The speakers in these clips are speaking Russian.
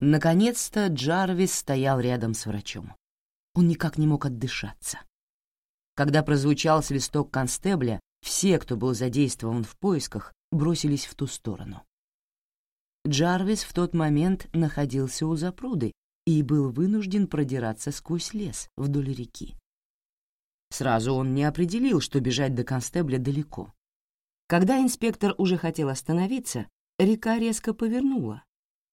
Наконец-то Джарвис стоял рядом с врачом. Он никак не мог отдышаться. Когда прозвучал свисток констебля, все, кто был задействован в поисках, бросились в ту сторону. Джарвис в тот момент находился у запруды и был вынужден продираться сквозь лес вдоль реки. Сразу он не определил, что бежать до констебля далеко. Когда инспектор уже хотел остановиться, река резко повернула,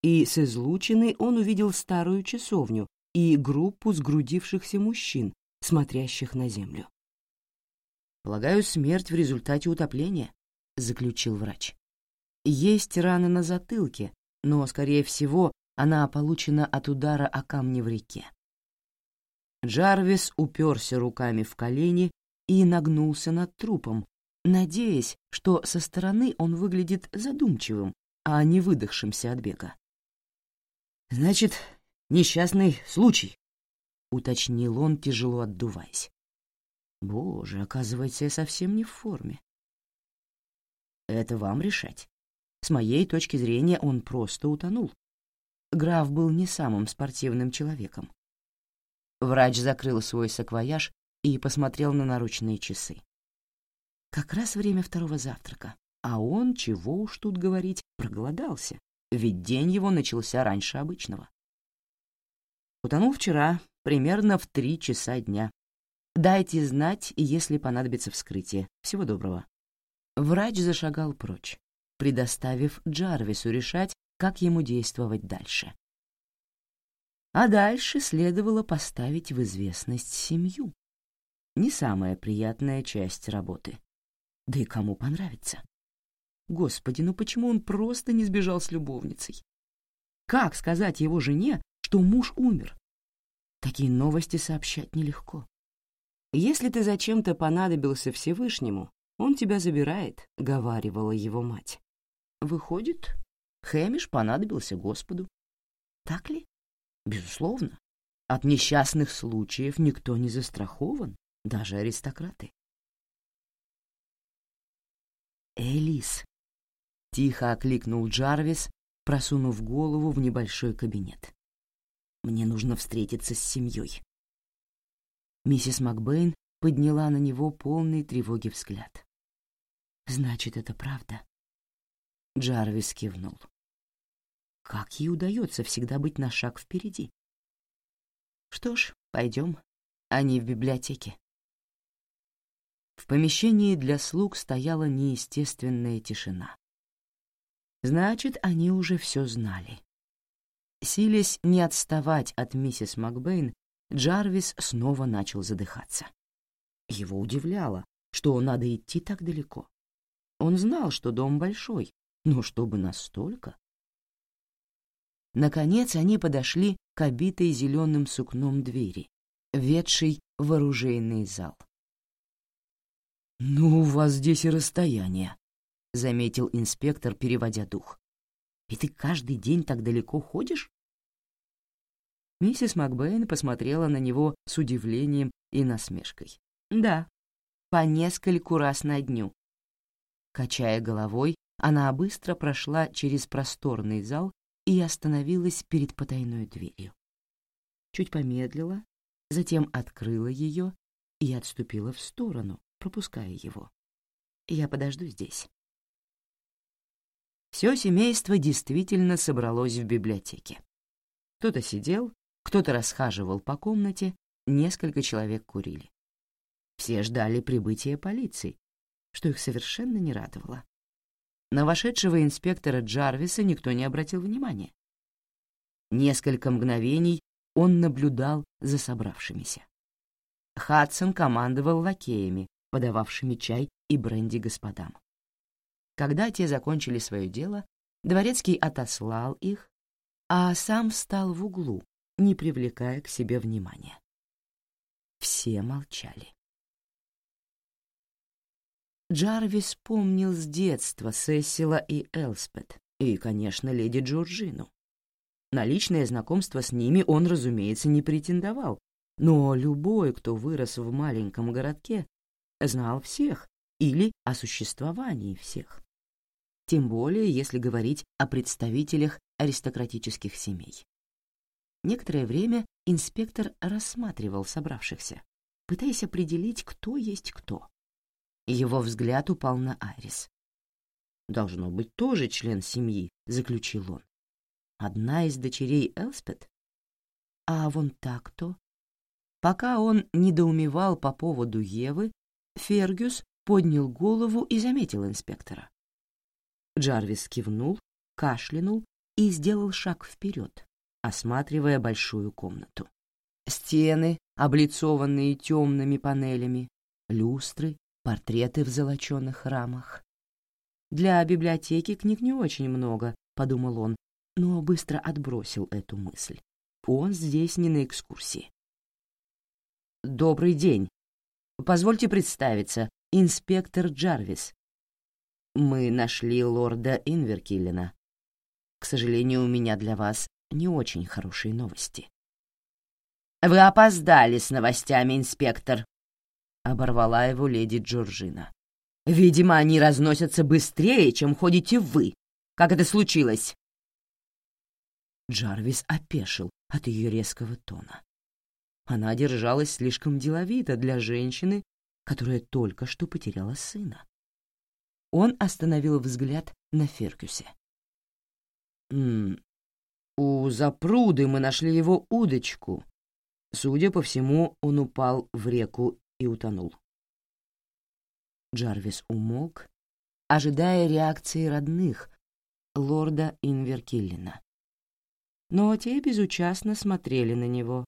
и с излучины он увидел старую часовню и группу сгрудившихся мужчин, смотрящих на землю. «Полагаю, смерть в результате утопления», — заключил врач. «Есть рана на затылке, но, скорее всего, она получена от удара о камни в реке». Джарвис уперся руками в колени и нагнулся над трупом, надеясь, что со стороны он выглядит задумчивым, а не выдохшимся от бега. «Значит, несчастный случай», — уточнил он, тяжело отдуваясь. «Боже, оказывается, я совсем не в форме». «Это вам решать. С моей точки зрения он просто утонул. Граф был не самым спортивным человеком». Врач закрыл свой саквояж и посмотрел на наручные часы. Как раз время второго завтрака, а он, чего уж тут говорить, проголодался ведь день его начался раньше обычного. Утонул вчера, примерно в три часа дня. Дайте знать, если понадобится вскрытие. Всего доброго. Врач зашагал прочь, предоставив Джарвису решать, как ему действовать дальше. А дальше следовало поставить в известность семью. Не самая приятная часть работы. Да и кому понравится. Господи, ну почему он просто не сбежал с любовницей? Как сказать его жене, что муж умер? Такие новости сообщать нелегко. «Если ты зачем-то понадобился Всевышнему, он тебя забирает», — говаривала его мать. Выходит, Хэмиш понадобился Господу. Так ли? Безусловно. От несчастных случаев никто не застрахован, даже аристократы. Элис, Тихо окликнул Джарвис, просунув голову в небольшой кабинет. «Мне нужно встретиться с семьей». Миссис Макбейн подняла на него полный тревоги взгляд. «Значит, это правда?» Джарвис кивнул. «Как ей удается всегда быть на шаг впереди?» «Что ж, пойдем. Они в библиотеке». В помещении для слуг стояла неестественная тишина. Значит, они уже все знали. Силясь не отставать от миссис Макбейн, Джарвис снова начал задыхаться. Его удивляло, что надо идти так далеко. Он знал, что дом большой, но чтобы настолько... Наконец они подошли к обитой зеленым сукном двери, ведшей в оружейный зал. «Ну, у вас здесь и расстояние», — заметил инспектор, переводя дух. «И ты каждый день так далеко ходишь?» Миссис Макбейн посмотрела на него с удивлением и насмешкой. «Да, по нескольку раз на дню». Качая головой, она быстро прошла через просторный зал и остановилась перед потайной дверью. Чуть помедлила, затем открыла ее и отступила в сторону, пропуская его. «Я подожду здесь». Все семейство действительно собралось в библиотеке. Кто-то сидел, кто-то расхаживал по комнате, несколько человек курили. Все ждали прибытия полиции, что их совершенно не радовало. На вошедшего инспектора Джарвиса никто не обратил внимания. Несколько мгновений он наблюдал за собравшимися. Хадсон командовал лакеями, подававшими чай и бренди господам. Когда те закончили свое дело, дворецкий отослал их, а сам встал в углу, не привлекая к себе внимания. Все молчали. Джарвис помнил с детства Сесила и Элспет, и, конечно, леди Джорджину. На личное знакомство с ними он, разумеется, не претендовал, но любой, кто вырос в маленьком городке, знал всех или о существовании всех тем более если говорить о представителях аристократических семей. Некоторое время инспектор рассматривал собравшихся, пытаясь определить, кто есть кто. Его взгляд упал на Айрис. «Должно быть, тоже член семьи», — заключил он. «Одна из дочерей Элспет? А вон так кто?» Пока он недоумевал по поводу Евы, Фергюс поднял голову и заметил инспектора. Джарвис кивнул, кашлянул и сделал шаг вперед, осматривая большую комнату. Стены, облицованные темными панелями, люстры, портреты в золоченных рамах. Для библиотеки книг не очень много, подумал он, но быстро отбросил эту мысль. Он здесь не на экскурсии. «Добрый день. Позвольте представиться, инспектор Джарвис. Мы нашли лорда Инверкиллена. К сожалению, у меня для вас не очень хорошие новости». «Вы опоздали с новостями, инспектор», — оборвала его леди Джорджина. «Видимо, они разносятся быстрее, чем ходите вы. Как это случилось?» Джарвис опешил от ее резкого тона. Она держалась слишком деловито для женщины, которая только что потеряла сына. Он остановил взгляд на Феркюсе. «М -м, «У запруды мы нашли его удочку. Судя по всему, он упал в реку и утонул». Джарвис умолк, ожидая реакции родных, лорда Инверкиллина. Но те безучастно смотрели на него,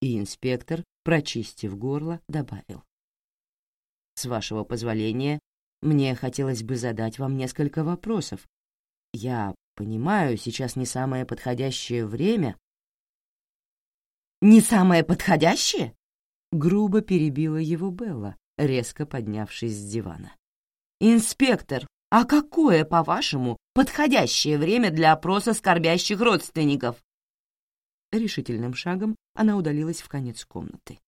и инспектор, прочистив горло, добавил. «С вашего позволения, мне хотелось бы задать вам несколько вопросов. Я понимаю, сейчас не самое подходящее время». «Не самое подходящее?» Грубо перебила его Белла, резко поднявшись с дивана. «Инспектор, а какое, по-вашему, подходящее время для опроса скорбящих родственников?» Решительным шагом она удалилась в конец комнаты.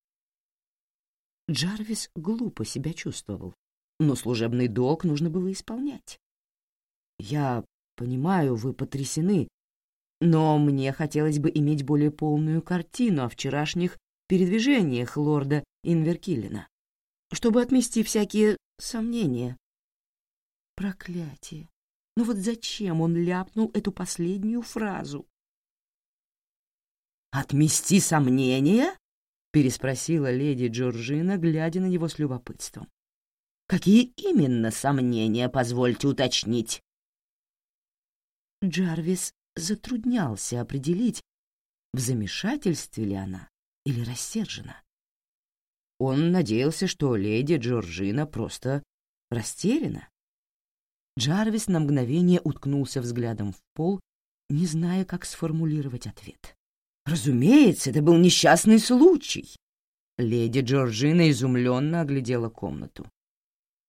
Джарвис глупо себя чувствовал, но служебный долг нужно было исполнять. «Я понимаю, вы потрясены, но мне хотелось бы иметь более полную картину о вчерашних передвижениях лорда Инверкиллина, чтобы отмести всякие сомнения». Проклятие! Ну вот зачем он ляпнул эту последнюю фразу? «Отмести сомнения?» — переспросила леди Джорджина, глядя на него с любопытством. «Какие именно сомнения, позвольте уточнить?» Джарвис затруднялся определить, в замешательстве ли она или рассержена. Он надеялся, что леди Джорджина просто растеряна. Джарвис на мгновение уткнулся взглядом в пол, не зная, как сформулировать ответ. Разумеется, это был несчастный случай. Леди Джорджина изумленно оглядела комнату.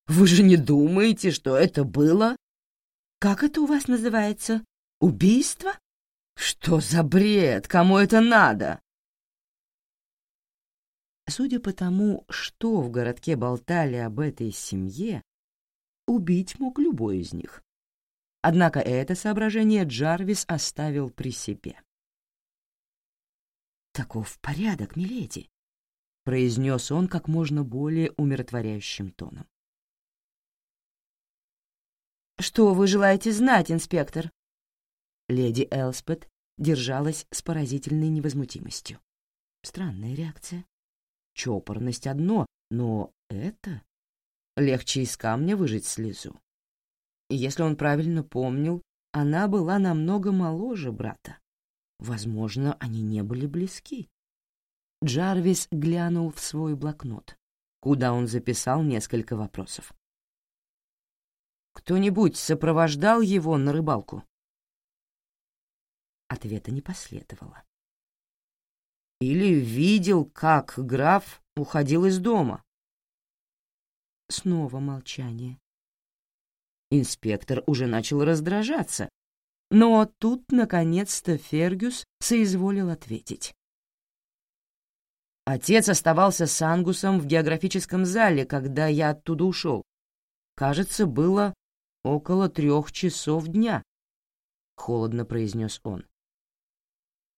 Вы же не думаете, что это было... Как это у вас называется? Убийство? Что за бред? Кому это надо? Судя по тому, что в городке болтали об этой семье, убить мог любой из них. Однако это соображение Джарвис оставил при себе. «Таков порядок, миледи», — произнес он как можно более умиротворяющим тоном. «Что вы желаете знать, инспектор?» Леди Элспет держалась с поразительной невозмутимостью. Странная реакция. Чопорность одно, но это... Легче из камня выжать слезу. Если он правильно помнил, она была намного моложе брата. Возможно, они не были близки. Джарвис глянул в свой блокнот, куда он записал несколько вопросов. «Кто-нибудь сопровождал его на рыбалку?» Ответа не последовало. «Или видел, как граф уходил из дома?» Снова молчание. Инспектор уже начал раздражаться, но тут, наконец-то, Фергюс соизволил ответить. Отец оставался с Ангусом в географическом зале, когда я оттуда ушел. Кажется, было около трех часов дня, — холодно произнес он.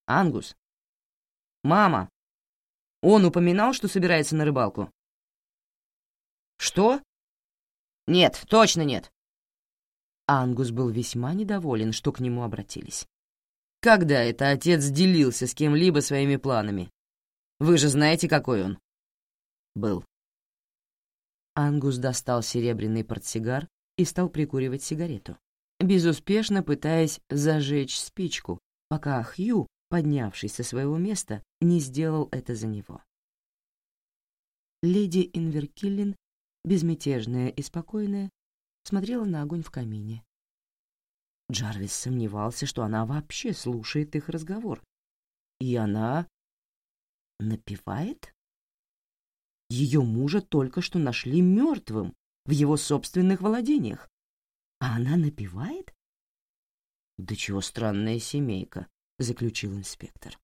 Ангус, «Мама, он упоминал, что собирается на рыбалку?» «Что?» «Нет, точно нет». Ангус был весьма недоволен, что к нему обратились. «Когда это отец делился с кем-либо своими планами? Вы же знаете, какой он?» «Был». Ангус достал серебряный портсигар и стал прикуривать сигарету, безуспешно пытаясь зажечь спичку, пока Хью, поднявшись со своего места, не сделал это за него. Леди Инверкиллин, безмятежная и спокойная, смотрела на огонь в камине. Джарвис сомневался, что она вообще слушает их разговор. И она напевает? Ее мужа только что нашли мертвым в его собственных владениях. А она напевает? Да чего странная семейка, заключил инспектор.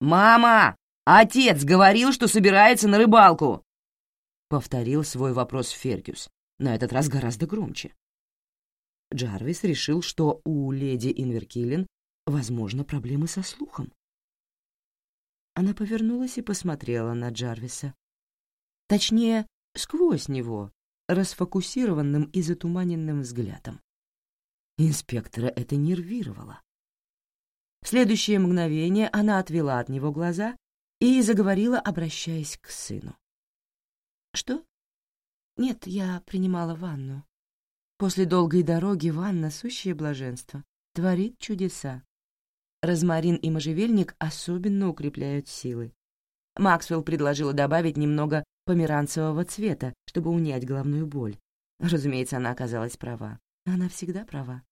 Мама! Отец говорил, что собирается на рыбалку! Повторил свой вопрос Фергюс, на этот раз гораздо громче. Джарвис решил, что у леди Инверкиллен, возможно, проблемы со слухом. Она повернулась и посмотрела на Джарвиса. Точнее, сквозь него, расфокусированным и затуманенным взглядом. Инспектора это нервировало. В следующее мгновение она отвела от него глаза и заговорила, обращаясь к сыну. «Что? Нет, я принимала ванну. После долгой дороги ванна — сущее блаженство, творит чудеса. Розмарин и можжевельник особенно укрепляют силы. Максвелл предложила добавить немного померанцевого цвета, чтобы унять головную боль. Разумеется, она оказалась права. Она всегда права.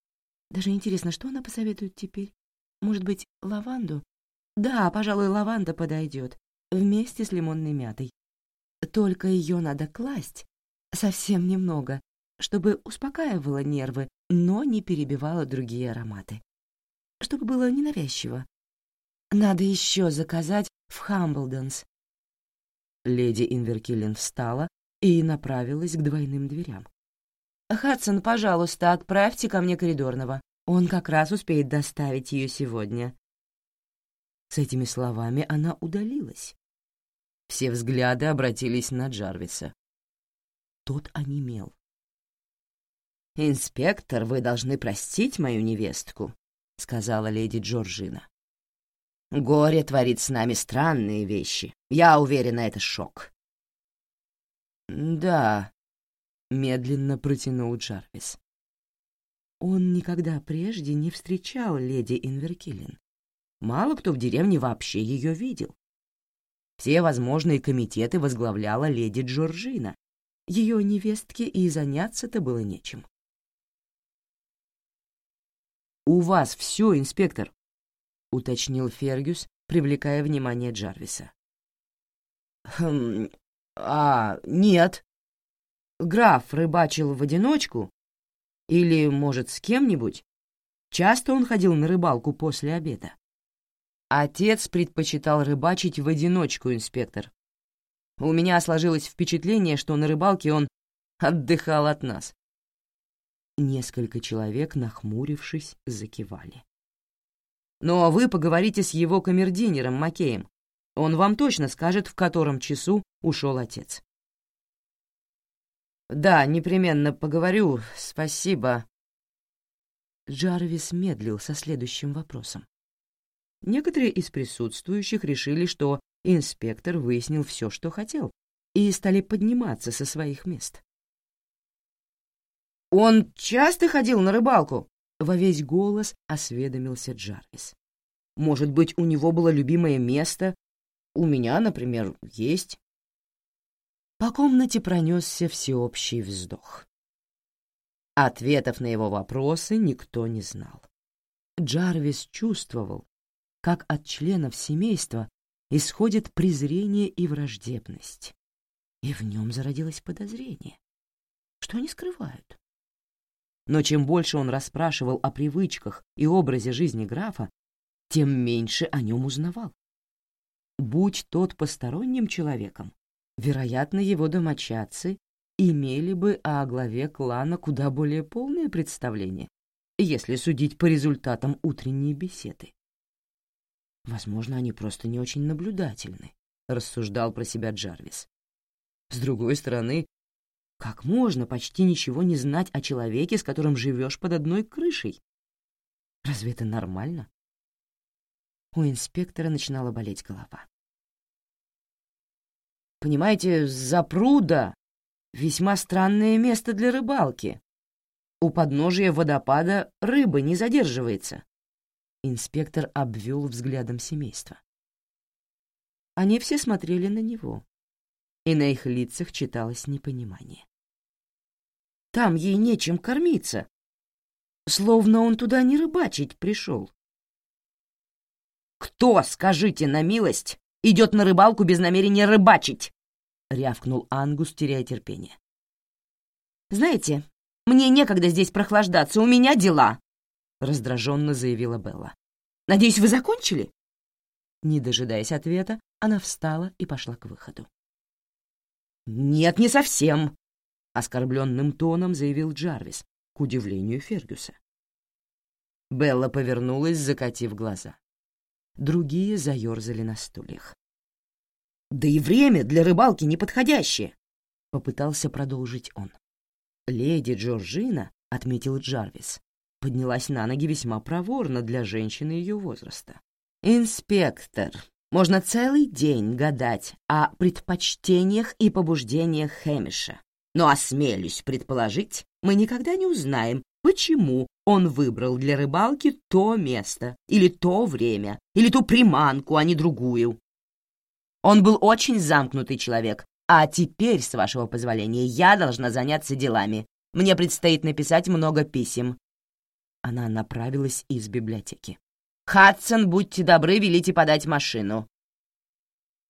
Даже интересно, что она посоветует теперь? Может быть, лаванду? Да, пожалуй, лаванда подойдет, вместе с лимонной мятой. Только ее надо класть совсем немного, чтобы успокаивало нервы, но не перебивало другие ароматы. Чтобы было ненавязчиво. Надо еще заказать в Хамблденс Леди Инверкиллен встала и направилась к двойным дверям. «Хадсон, пожалуйста, отправьте ко мне коридорного. Он как раз успеет доставить ее сегодня». С этими словами она удалилась. Все взгляды обратились на Джарвиса. Тот онемел. «Инспектор, вы должны простить мою невестку», — сказала леди Джорджина. Горе творит с нами странные вещи. Я уверена, это шок. «Да», — медленно протянул Джарвис. Он никогда прежде не встречал леди Инверкиллин. Мало кто в деревне вообще ее видел. Все возможные комитеты возглавляла леди Джорджина. Ее невестке и заняться-то было нечем. «У вас все, инспектор», — уточнил Фергюс, привлекая внимание Джарвиса. «Хм... А, нет. Граф рыбачил в одиночку? Или, может, с кем-нибудь? Часто он ходил на рыбалку после обеда?» Отец предпочитал рыбачить в одиночку, инспектор. У меня сложилось впечатление, что на рыбалке он отдыхал от нас. Несколько человек, нахмурившись, закивали. Но вы поговорите с его камердинером Макеем. Он вам точно скажет, в котором часу ушел отец. «Да, непременно поговорю, спасибо». Джарвис медлил со следующим вопросом. Некоторые из присутствующих решили, что инспектор выяснил все, что хотел, и стали подниматься со своих мест. «Он часто ходил на рыбалку?» Во весь голос осведомился Джарвис. «Может быть, у него было любимое место? У меня, например, есть». По комнате пронесся всеобщий вздох. Ответов на его вопросы никто не знал. Джарвис чувствовал, как от членов семейства исходит презрение и враждебность. И в нем зародилось подозрение. Что они скрывают? но чем больше он расспрашивал о привычках и образе жизни графа, тем меньше о нем узнавал. Будь тот посторонним человеком, вероятно, его домочадцы имели бы о главе клана куда более полное представление, если судить по результатам утренней беседы. Возможно, они просто не очень наблюдательны, — рассуждал про себя Джарвис. С другой стороны, как можно почти ничего не знать о человеке, с которым живешь под одной крышей? Разве это нормально? У инспектора начинала болеть голова. Понимаете, запруда — весьма странное место для рыбалки. У подножия водопада рыба не задерживается. Инспектор обвел взглядом семейство. Они все смотрели на него, и на их лицах читалось непонимание. Там ей нечем кормиться, словно он туда не рыбачить пришел. «Кто, скажите на милость, идет на рыбалку без намерения рыбачить?» — рявкнул Ангус, теряя терпение. «Знаете, мне некогда здесь прохлаждаться, у меня дела», — раздраженно заявила Белла. «Надеюсь, вы закончили?» Не дожидаясь ответа, она встала и пошла к выходу. «Нет, не совсем», — оскорбленным тоном заявил Джарвис, к удивлению Фергюса. Белла повернулась, закатив глаза. Другие заерзали на стульях. «Да и время для рыбалки неподходящее», — попытался продолжить он. «Леди Джорджина», — отметил Джарвис, поднялась на ноги весьма проворно для женщины ее возраста. «Инспектор, можно целый день гадать о предпочтениях и побуждениях Хэмиша. Но осмелюсь предположить, мы никогда не узнаем, почему он выбрал для рыбалки то место, или то время, или ту приманку, а не другую. Он был очень замкнутый человек, а теперь, с вашего позволения, я должна заняться делами. Мне предстоит написать много писем. Она направилась из библиотеки. «Хадсон, будьте добры, велите подать машину».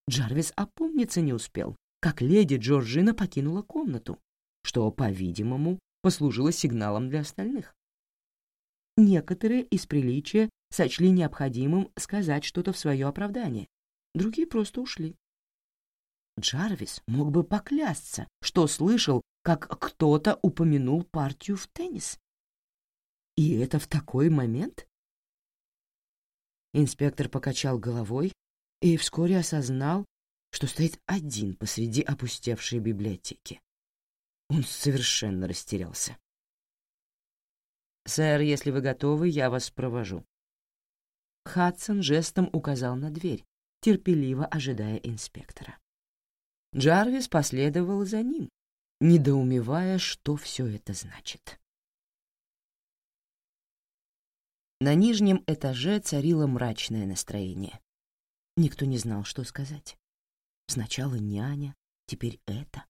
Джарвис опомниться не успел, как леди Джорджина покинула комнату, что, по-видимому, послужило сигналом для остальных. Некоторые из приличия сочли необходимым сказать что-то в свое оправдание, другие просто ушли. Джарвис мог бы поклясться, что слышал, как кто-то упомянул партию в теннис. И это в такой момент? Инспектор покачал головой и вскоре осознал, что стоит один посреди опустевшей библиотеки. Он совершенно растерялся. «Сэр, если вы готовы, я вас провожу». Хадсон жестом указал на дверь, терпеливо ожидая инспектора. Джарвис последовал за ним, недоумевая, что все это значит. На нижнем этаже царило мрачное настроение. Никто не знал, что сказать. Сначала няня, теперь это.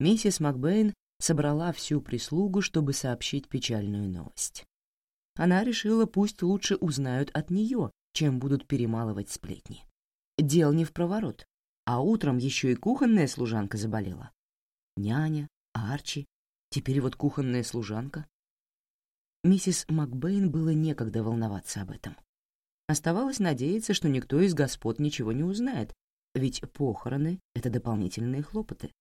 Миссис Макбейн собрала всю прислугу, чтобы сообщить печальную новость. Она решила, пусть лучше узнают от нее, чем будут перемалывать сплетни. Дел не в проворот, а утром еще и кухонная служанка заболела. Няня, Арчи, теперь вот кухонная служанка. Миссис Макбейн было некогда волноваться об этом. Оставалось надеяться, что никто из господ ничего не узнает, ведь похороны — это дополнительные хлопоты.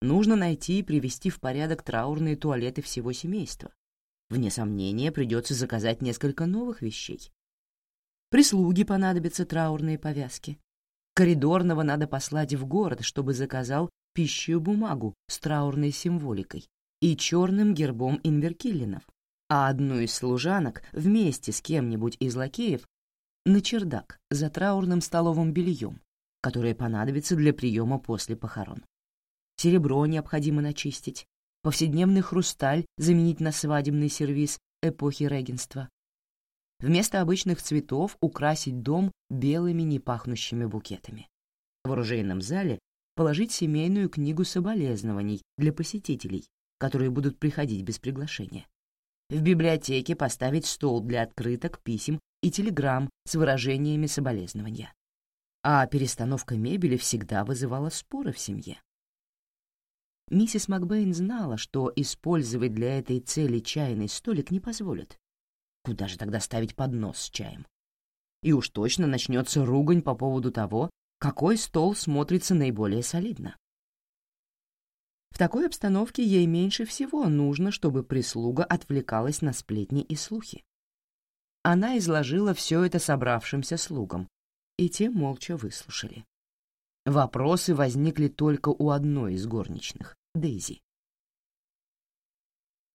Нужно найти и привести в порядок траурные туалеты всего семейства. Вне сомнения, придется заказать несколько новых вещей. Прислуги понадобятся траурные повязки. Коридорного надо послать в город, чтобы заказал пищу бумагу с траурной символикой и черным гербом Инверкиллинов, а одну из служанок вместе с кем-нибудь из лакеев на чердак за траурным столовым бельем, которое понадобится для приема после похорон серебро необходимо начистить, повседневный хрусталь заменить на свадебный сервиз эпохи регенства. Вместо обычных цветов украсить дом белыми непахнущими букетами. В оружейном зале положить семейную книгу соболезнований для посетителей, которые будут приходить без приглашения. В библиотеке поставить стол для открыток, писем и телеграмм с выражениями соболезнования. А перестановка мебели всегда вызывала споры в семье. Миссис Макбейн знала, что использовать для этой цели чайный столик не позволят. Куда же тогда ставить поднос с чаем? И уж точно начнется ругань по поводу того, какой стол смотрится наиболее солидно. В такой обстановке ей меньше всего нужно, чтобы прислуга отвлекалась на сплетни и слухи. она изложила все это собравшимся слугам, и те молча выслушали. Вопросы возникли только у одной из горничных, Дейзи.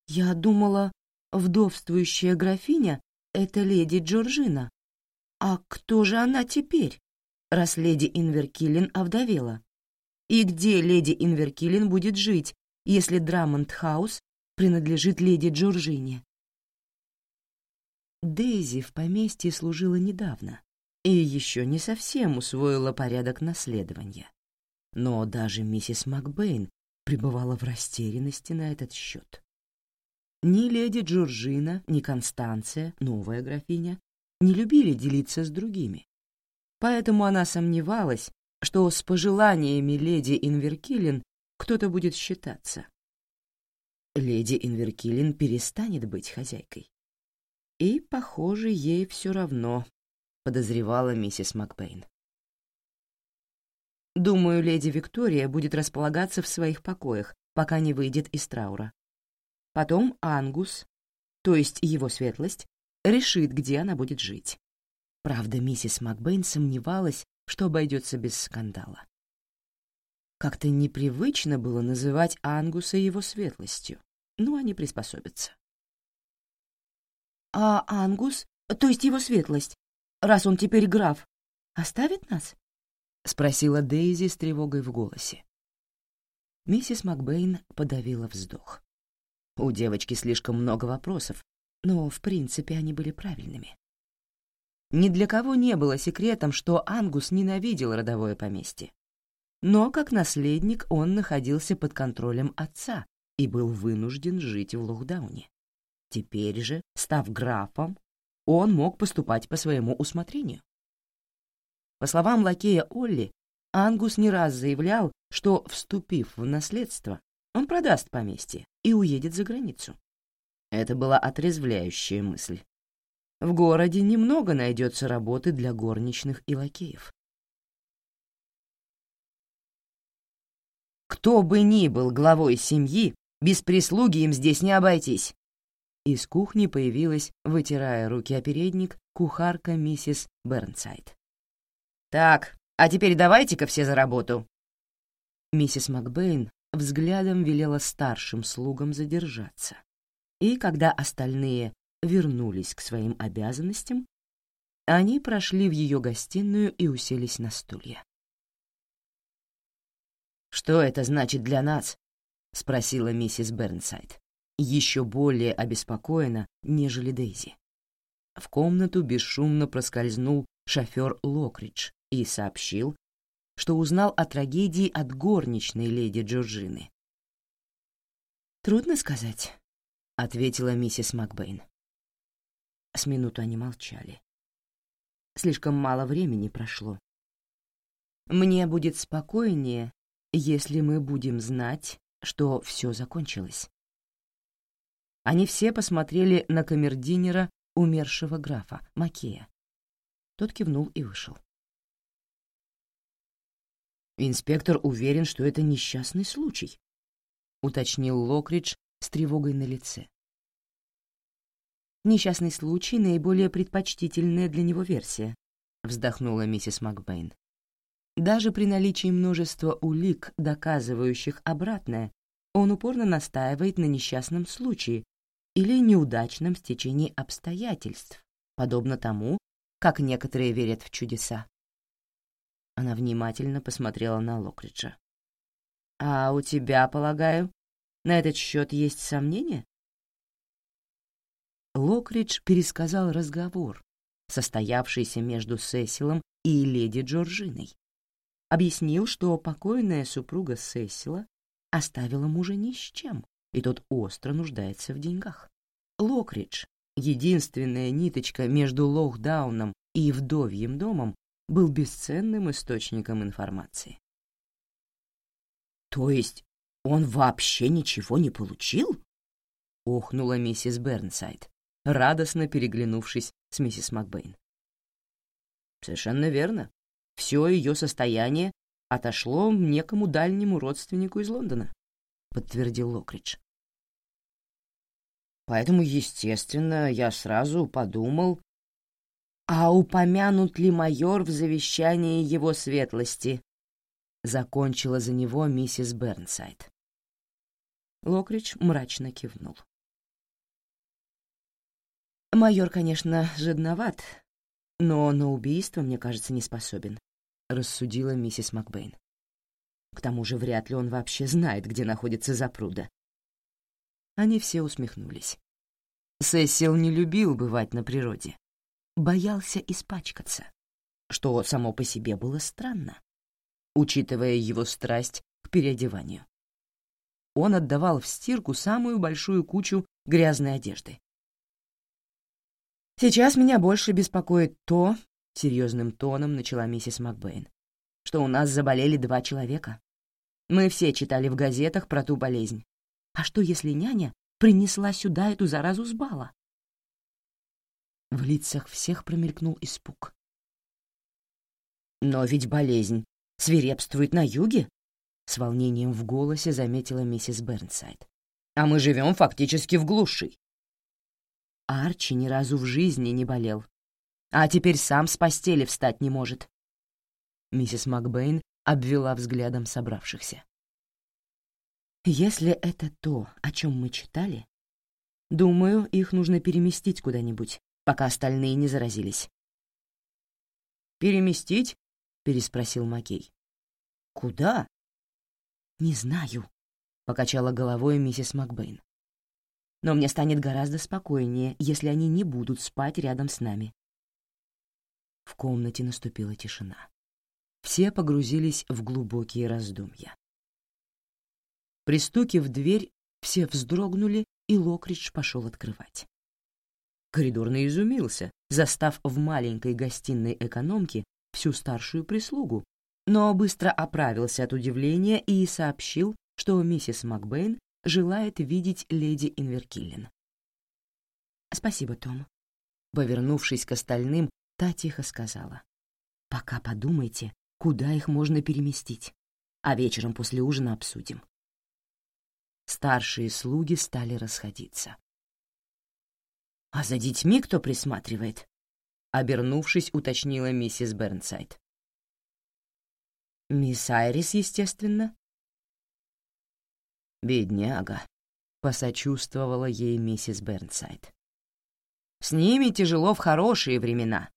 «Я думала, вдовствующая графиня — это леди Джорджина. А кто же она теперь, раз леди Инверкилин овдовела? И где леди Инверкилин будет жить, если Драмонт-хаус принадлежит леди Джорджине?» Дейзи в поместье служила недавно и еще не совсем усвоила порядок наследования. Но даже миссис Макбейн пребывала в растерянности на этот счет. Ни леди Джорджина, ни Констанция, новая графиня, не любили делиться с другими. Поэтому она сомневалась, что с пожеланиями леди Инверкилин кто-то будет считаться. Леди Инверкилин перестанет быть хозяйкой. И, похоже, ей все равно, подозревала миссис Макбейн. Думаю, леди Виктория будет располагаться в своих покоях, пока не выйдет из траура. Потом Ангус, то есть его светлость, решит, где она будет жить. Правда, миссис Макбейн сомневалась, что обойдется без скандала. Как-то непривычно было называть Ангуса его светлостью, но они приспособятся. «А Ангус, то есть его светлость, раз он теперь граф, оставит нас?» — спросила Дейзи с тревогой в голосе. Миссис Макбейн подавила вздох. У девочки слишком много вопросов, но, в принципе, они были правильными. Ни для кого не было секретом, что Ангус ненавидел родовое поместье. Но, как наследник, он находился под контролем отца и был вынужден жить в Лохдауне. Теперь же, став графом, он мог поступать по своему усмотрению. По словам лакея Олли, Ангус не раз заявлял, что, вступив в наследство, он продаст поместье и уедет за границу. Это была отрезвляющая мысль. В городе немного найдется работы для горничных и лакеев. Кто бы ни был главой семьи, без прислуги им здесь не обойтись. Из кухни появилась, вытирая руки о передник, кухарка миссис Бернсайд. «Так, а теперь давайте-ка все за работу». Миссис Макбейн взглядом велела старшим слугам задержаться. И когда остальные вернулись к своим обязанностям, они прошли в ее гостиную и уселись на стулья. «Что это значит для нас?» — спросила миссис Бернсайд еще более обеспокоена, нежели Дейзи. В комнату бесшумно проскользнул шофер Локридж и сообщил, что узнал о трагедии от горничной леди Джорджины. «Трудно сказать», — ответила миссис Макбейн. С минуту они молчали. Слишком мало времени прошло. «Мне будет спокойнее, если мы будем знать, что все закончилось», они все посмотрели на камердинера умершего графа, Макея. Тот кивнул и вышел. «Инспектор уверен, что это несчастный случай», — уточнил Локридж с тревогой на лице. «Несчастный случай — наиболее предпочтительная для него версия», — вздохнула миссис Макбейн. «Даже при наличии множества улик, доказывающих обратное, он упорно настаивает на несчастном случае, или неудачном стечении обстоятельств, подобно тому, как некоторые верят в чудеса. Она внимательно посмотрела на Локриджа. «А у тебя, полагаю, на этот счет есть сомнения?» Локридж пересказал разговор, состоявшийся между Сесилом и леди Джорджиной. Объяснил, что покойная супруга Сесила оставила мужа ни с чем, и тот остро нуждается в деньгах. Локридж, единственная ниточка между Лохдауном и вдовьим домом, был бесценным источником информации. «То есть он вообще ничего не получил?» — охнула миссис Бернсайд, радостно переглянувшись с миссис Макбейн. «Совершенно верно. Все ее состояние отошло некому дальнему родственнику из Лондона», — подтвердил Локридж. Поэтому, естественно, я сразу подумал, «А упомянут ли майор в завещании его светлости?» — закончила за него миссис Бернсайд. Локрич мрачно кивнул. «Майор, конечно, жадноват, но на убийство, мне кажется, не способен», — рассудила миссис Макбейн. «К тому же вряд ли он вообще знает, где находится запруда». Они все усмехнулись. Сесил не любил бывать на природе. Боялся испачкаться, что само по себе было странно, учитывая его страсть к переодеванию. Он отдавал в стирку самую большую кучу грязной одежды. «Сейчас меня больше беспокоит то», — серьезным тоном начала миссис Макбейн, «что у нас заболели два человека. Мы все читали в газетах про ту болезнь. А что, если няня принесла сюда эту заразу с бала?» В лицах всех промелькнул испуг. «Но ведь болезнь свирепствует на юге», — с волнением в голосе заметила миссис Бернсайд. «А мы живем фактически в глуши. Арчи ни разу в жизни не болел. А теперь сам с постели встать не может. Миссис Макбейн обвела взглядом собравшихся. Если это то, о чем мы читали, думаю, их нужно переместить куда-нибудь, пока остальные не заразились. «Переместить?» — переспросил Макей. «Куда?» «Не знаю», — покачала головой миссис Макбейн но мне станет гораздо спокойнее, если они не будут спать рядом с нами. В комнате наступила тишина. Все погрузились в глубокие раздумья. Пристукив дверь, все вздрогнули, и Локридж пошел открывать. Коридорный изумился, застав в маленькой гостиной экономки всю старшую прислугу, но быстро оправился от удивления и сообщил, что миссис Макбейн желает видеть леди Инверкиллен. «Спасибо, Том». Повернувшись к остальным, та тихо сказала. «Пока подумайте, куда их можно переместить, а вечером после ужина обсудим». Старшие слуги стали расходиться. «А за детьми кто присматривает?» Обернувшись, уточнила миссис Бернсайд. «Мисс Айрис, естественно», «Бедняга», — посочувствовала ей миссис Бернсайд. «С ними тяжело в хорошие времена,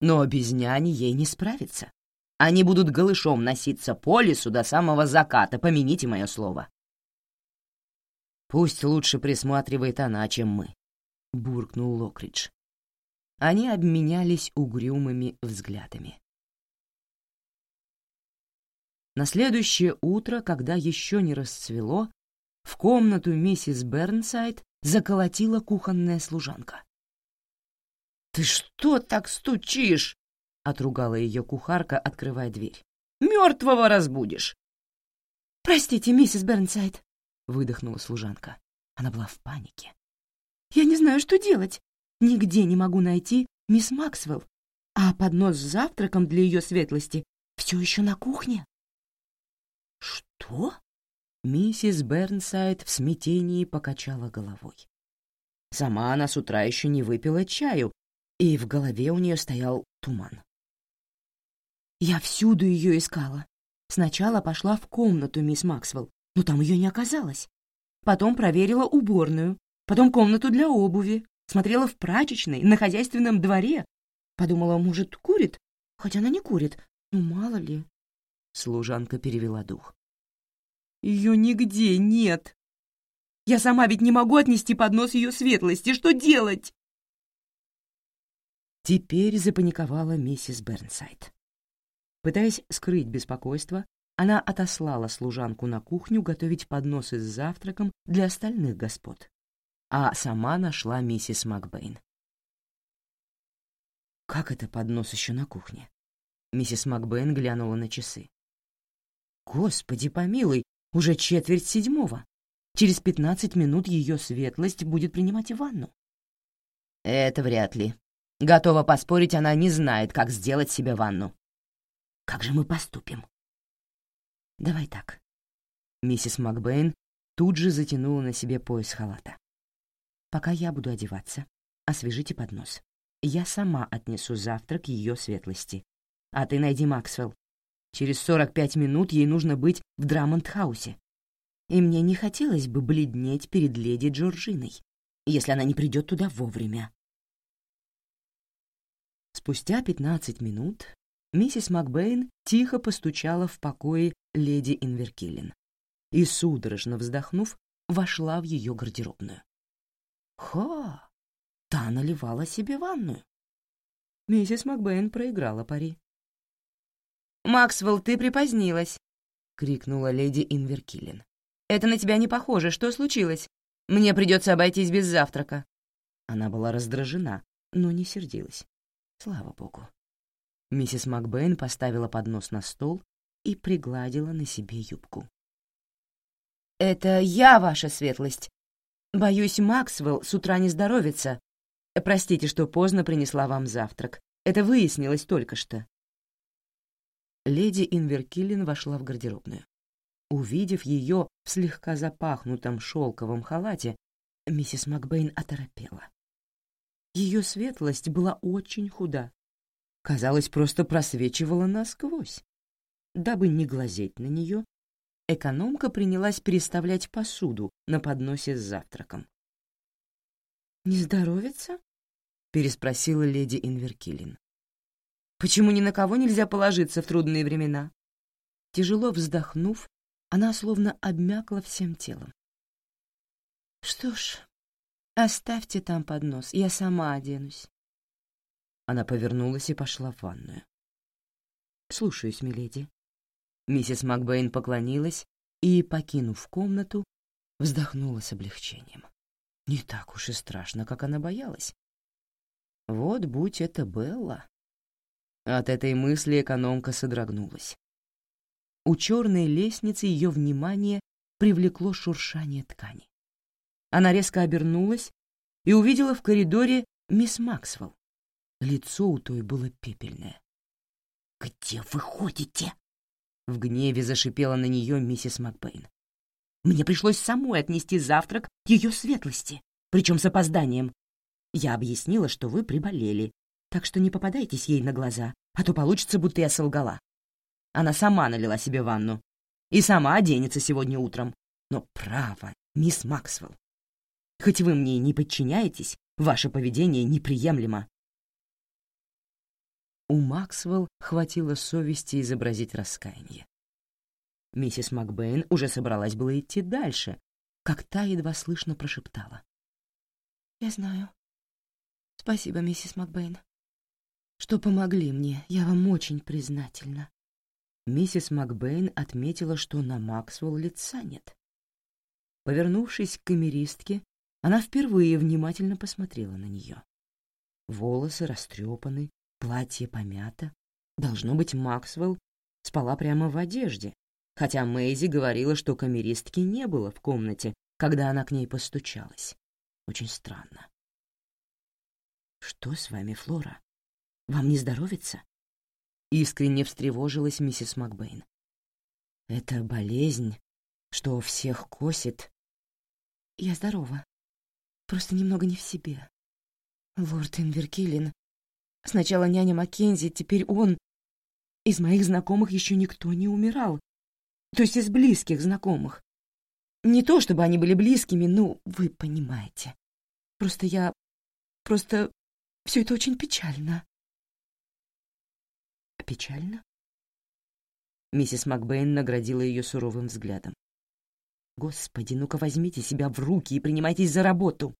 но без няни ей не справиться. Они будут голышом носиться по лесу до самого заката, помяните мое слово». «Пусть лучше присматривает она, чем мы», — буркнул Локридж. Они обменялись угрюмыми взглядами. На следующее утро, когда еще не расцвело, в комнату миссис Бернсайд заколотила кухонная служанка. «Ты что так стучишь?» — отругала ее кухарка, открывая дверь. «Мертвого разбудишь!» «Простите, миссис Бернсайд», — выдохнула служанка. Она была в панике. «Я не знаю, что делать. Нигде не могу найти мисс Максвелл, а поднос с завтраком для ее светлости все еще на кухне». «Что?» Миссис Бернсайд в смятении покачала головой. Сама она с утра еще не выпила чаю, и в голове у нее стоял туман. Я всюду ее искала. Сначала пошла в комнату мисс Максвелл, но там ее не оказалось. Потом проверила уборную, потом комнату для обуви, смотрела в прачечной, на хозяйственном дворе. Подумала, может, курит? Хотя она не курит, ну мало ли. Служанка перевела дух. Ее нигде нет. Я сама ведь не могу отнести поднос ее светлости. Что делать? Теперь запаниковала миссис Бернсайд. Пытаясь скрыть беспокойство, она отослала служанку на кухню готовить подносы с завтраком для остальных господ, а сама нашла миссис Макбейн. «Как это поднос еще на кухне?» Миссис Макбейн глянула на часы. «Господи помилуй, уже четверть седьмого. Через пятнадцать минут ее светлость будет принимать ванну. Это вряд ли. Готова поспорить, она не знает, как сделать себе ванну. Как же мы поступим? Давай так. Миссис Макбейн тут же затянула на себе пояс халата. Пока я буду одеваться, освежите поднос. Я сама отнесу завтрак ее светлости. А ты найди Максвелл. Через 45 минут ей нужно быть в Драмонт-хаусе. И мне не хотелось бы бледнеть перед леди Джорджиной, если она не придет туда вовремя. Спустя 15 минут миссис Макбейн тихо постучала в покое леди Инверкиллин и, судорожно вздохнув, вошла в ее гардеробную. Хо! Та наливала себе ванную. Миссис Макбейн проиграла пари. «Максвелл, ты припозднилась!» — крикнула леди Инверкиллин. «Это на тебя не похоже. Что случилось? Мне придется обойтись без завтрака». Она была раздражена, но не сердилась. Слава богу. Миссис Макбейн поставила поднос на стол и пригладила на себе юбку. «Это я, ваша светлость. Боюсь, Максвелл с утра не здоровится. Простите, что поздно принесла вам завтрак. Это выяснилось только что леди Инверкиллин вошла в гардеробную. Увидев ее в слегка запахнутом шелковом халате, миссис Макбейн оторопела. Ее светлость была очень худа. Казалось, просто просвечивала насквозь. Дабы не глазеть на нее, экономка принялась переставлять посуду на подносе с завтраком. «Не здоровится?» — переспросила леди Инверкиллин. Почему ни на кого нельзя положиться в трудные времена? Тяжело вздохнув, она словно обмякла всем телом. «Что ж, оставьте там поднос, я сама оденусь». Она повернулась и пошла в ванную. «Слушаюсь, миледи». Миссис Макбейн поклонилась и, покинув комнату, вздохнула с облегчением. Не так уж и страшно, как она боялась. Вот будь это Белла, от этой мысли экономка содрогнулась. У черной лестницы ее внимание привлекло шуршание ткани. Она резко обернулась и увидела в коридоре мисс Максвелл. Лицо у той было пепельное. «Где вы ходите?» В гневе зашипела на нее миссис Макбейн. «Мне пришлось самой отнести завтрак ее светлости, причем с опозданием. Я объяснила, что вы приболели, так что не попадайтесь ей на глаза, а то получится, будто я солгала. Она сама налила себе ванну и сама оденется сегодня утром. Но право, мисс Максвелл. Хоть вы мне и не подчиняетесь, ваше поведение неприемлемо. У Максвелл хватило совести изобразить раскаяние. Миссис Макбейн уже собралась было идти дальше, как та едва слышно прошептала. «Я знаю. Спасибо, миссис Макбейн что помогли мне. Я вам очень признательна». Миссис Макбейн отметила, что на Максвелл лица нет. Повернувшись к камеристке, она впервые внимательно посмотрела на нее. Волосы растрепаны, платье помято. Должно быть, Максвелл спала прямо в одежде, хотя Мэйзи говорила, что камеристки не было в комнате, когда она к ней постучалась. Очень странно. «Что с вами, Флора?» Вам не здоровится?» Искренне встревожилась миссис Макбейн. «Это болезнь, что всех косит». «Я здорова. Просто немного не в себе. Лорд Инверкиллин. Сначала няня Маккензи, теперь он. Из моих знакомых еще никто не умирал. То есть из близких знакомых. Не то, чтобы они были близкими, ну, вы понимаете. Просто я... Просто все это очень печально печально?» Миссис Макбейн наградила ее суровым взглядом. «Господи, ну-ка возьмите себя в руки и принимайтесь за работу.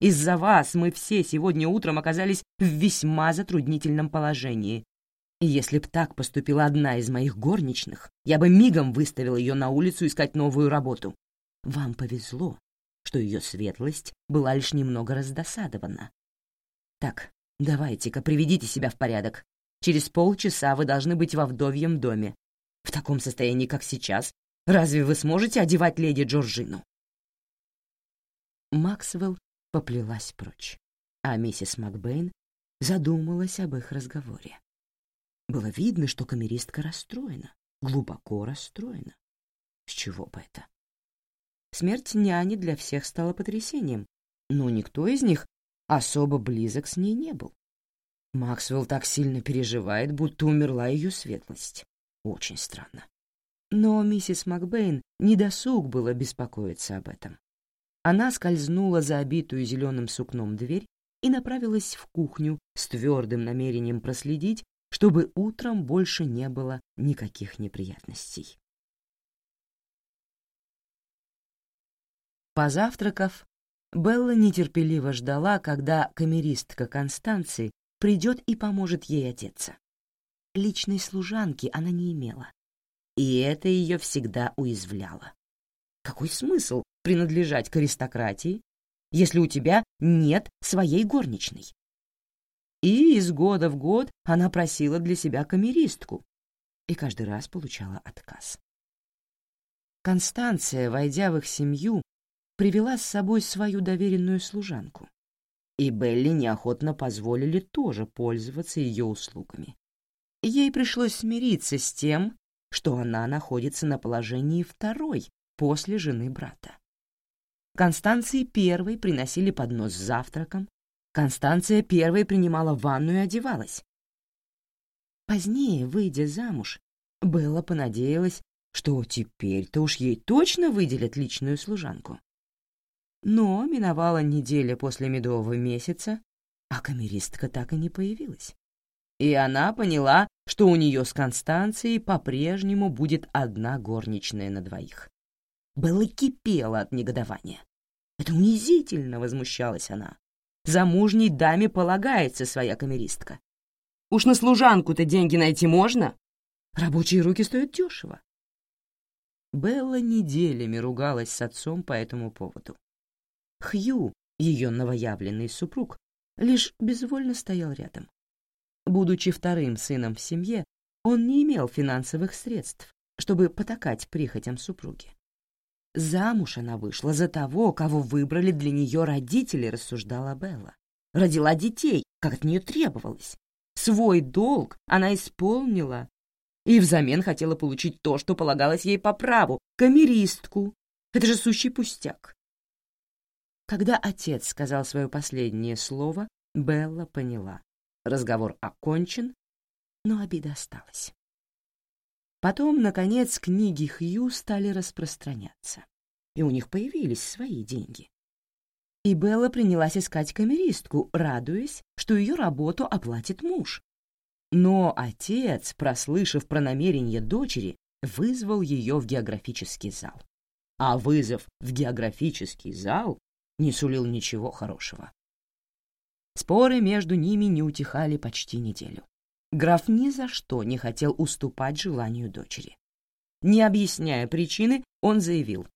Из-за вас мы все сегодня утром оказались в весьма затруднительном положении. И если б так поступила одна из моих горничных, я бы мигом выставил ее на улицу искать новую работу. Вам повезло, что ее светлость была лишь немного раздосадована. Так, давайте-ка приведите себя в порядок Через полчаса вы должны быть во вдовьем доме. В таком состоянии, как сейчас, разве вы сможете одевать леди Джорджину?» Максвелл поплелась прочь, а миссис Макбейн задумалась об их разговоре. Было видно, что камеристка расстроена, глубоко расстроена. С чего бы это? Смерть няни для всех стала потрясением, но никто из них особо близок с ней не был. Максвелл так сильно переживает, будто умерла ее светлость. Очень странно. Но миссис Макбейн не досуг было беспокоиться об этом. Она скользнула за обитую зеленым сукном дверь и направилась в кухню с твердым намерением проследить, чтобы утром больше не было никаких неприятностей. Позавтракав, Белла нетерпеливо ждала, когда камеристка Констанции придет и поможет ей одеться. Личной служанки она не имела, и это ее всегда уязвляло. Какой смысл принадлежать к аристократии, если у тебя нет своей горничной? И из года в год она просила для себя камеристку и каждый раз получала отказ. Констанция, войдя в их семью, привела с собой свою доверенную служанку, и Белли неохотно позволили тоже пользоваться ее услугами. Ей пришлось смириться с тем, что она находится на положении второй после жены брата. Констанции первой приносили поднос с завтраком, Констанция первой принимала ванну и одевалась. Позднее, выйдя замуж, Белла понадеялась, что теперь-то уж ей точно выделят личную служанку. Но миновала неделя после медового месяца, а камеристка так и не появилась. И она поняла, что у нее с Констанцией по-прежнему будет одна горничная на двоих. Белла кипела от негодования. Это унизительно, возмущалась она. Замужней даме полагается своя камеристка. Уж на служанку-то деньги найти можно. Рабочие руки стоят дешево. Белла неделями ругалась с отцом по этому поводу. Хью, ее новоявленный супруг, лишь безвольно стоял рядом. Будучи вторым сыном в семье, он не имел финансовых средств, чтобы потакать прихотям супруги. Замуж она вышла за того, кого выбрали для нее родители, рассуждала Белла. Родила детей, как от нее требовалось. Свой долг она исполнила и взамен хотела получить то, что полагалось ей по праву — камеристку. Это же сущий пустяк. Когда отец сказал свое последнее слово, Белла поняла. Разговор окончен, но обида осталась. Потом, наконец, книги Хью стали распространяться, и у них появились свои деньги. И Белла принялась искать камеристку, радуясь, что ее работу оплатит муж. Но отец, прослышав про намерение дочери, вызвал ее в географический зал. А вызов в географический зал не сулил ничего хорошего. Споры между ними не утихали почти неделю. Граф ни за что не хотел уступать желанию дочери. Не объясняя причины, он заявил,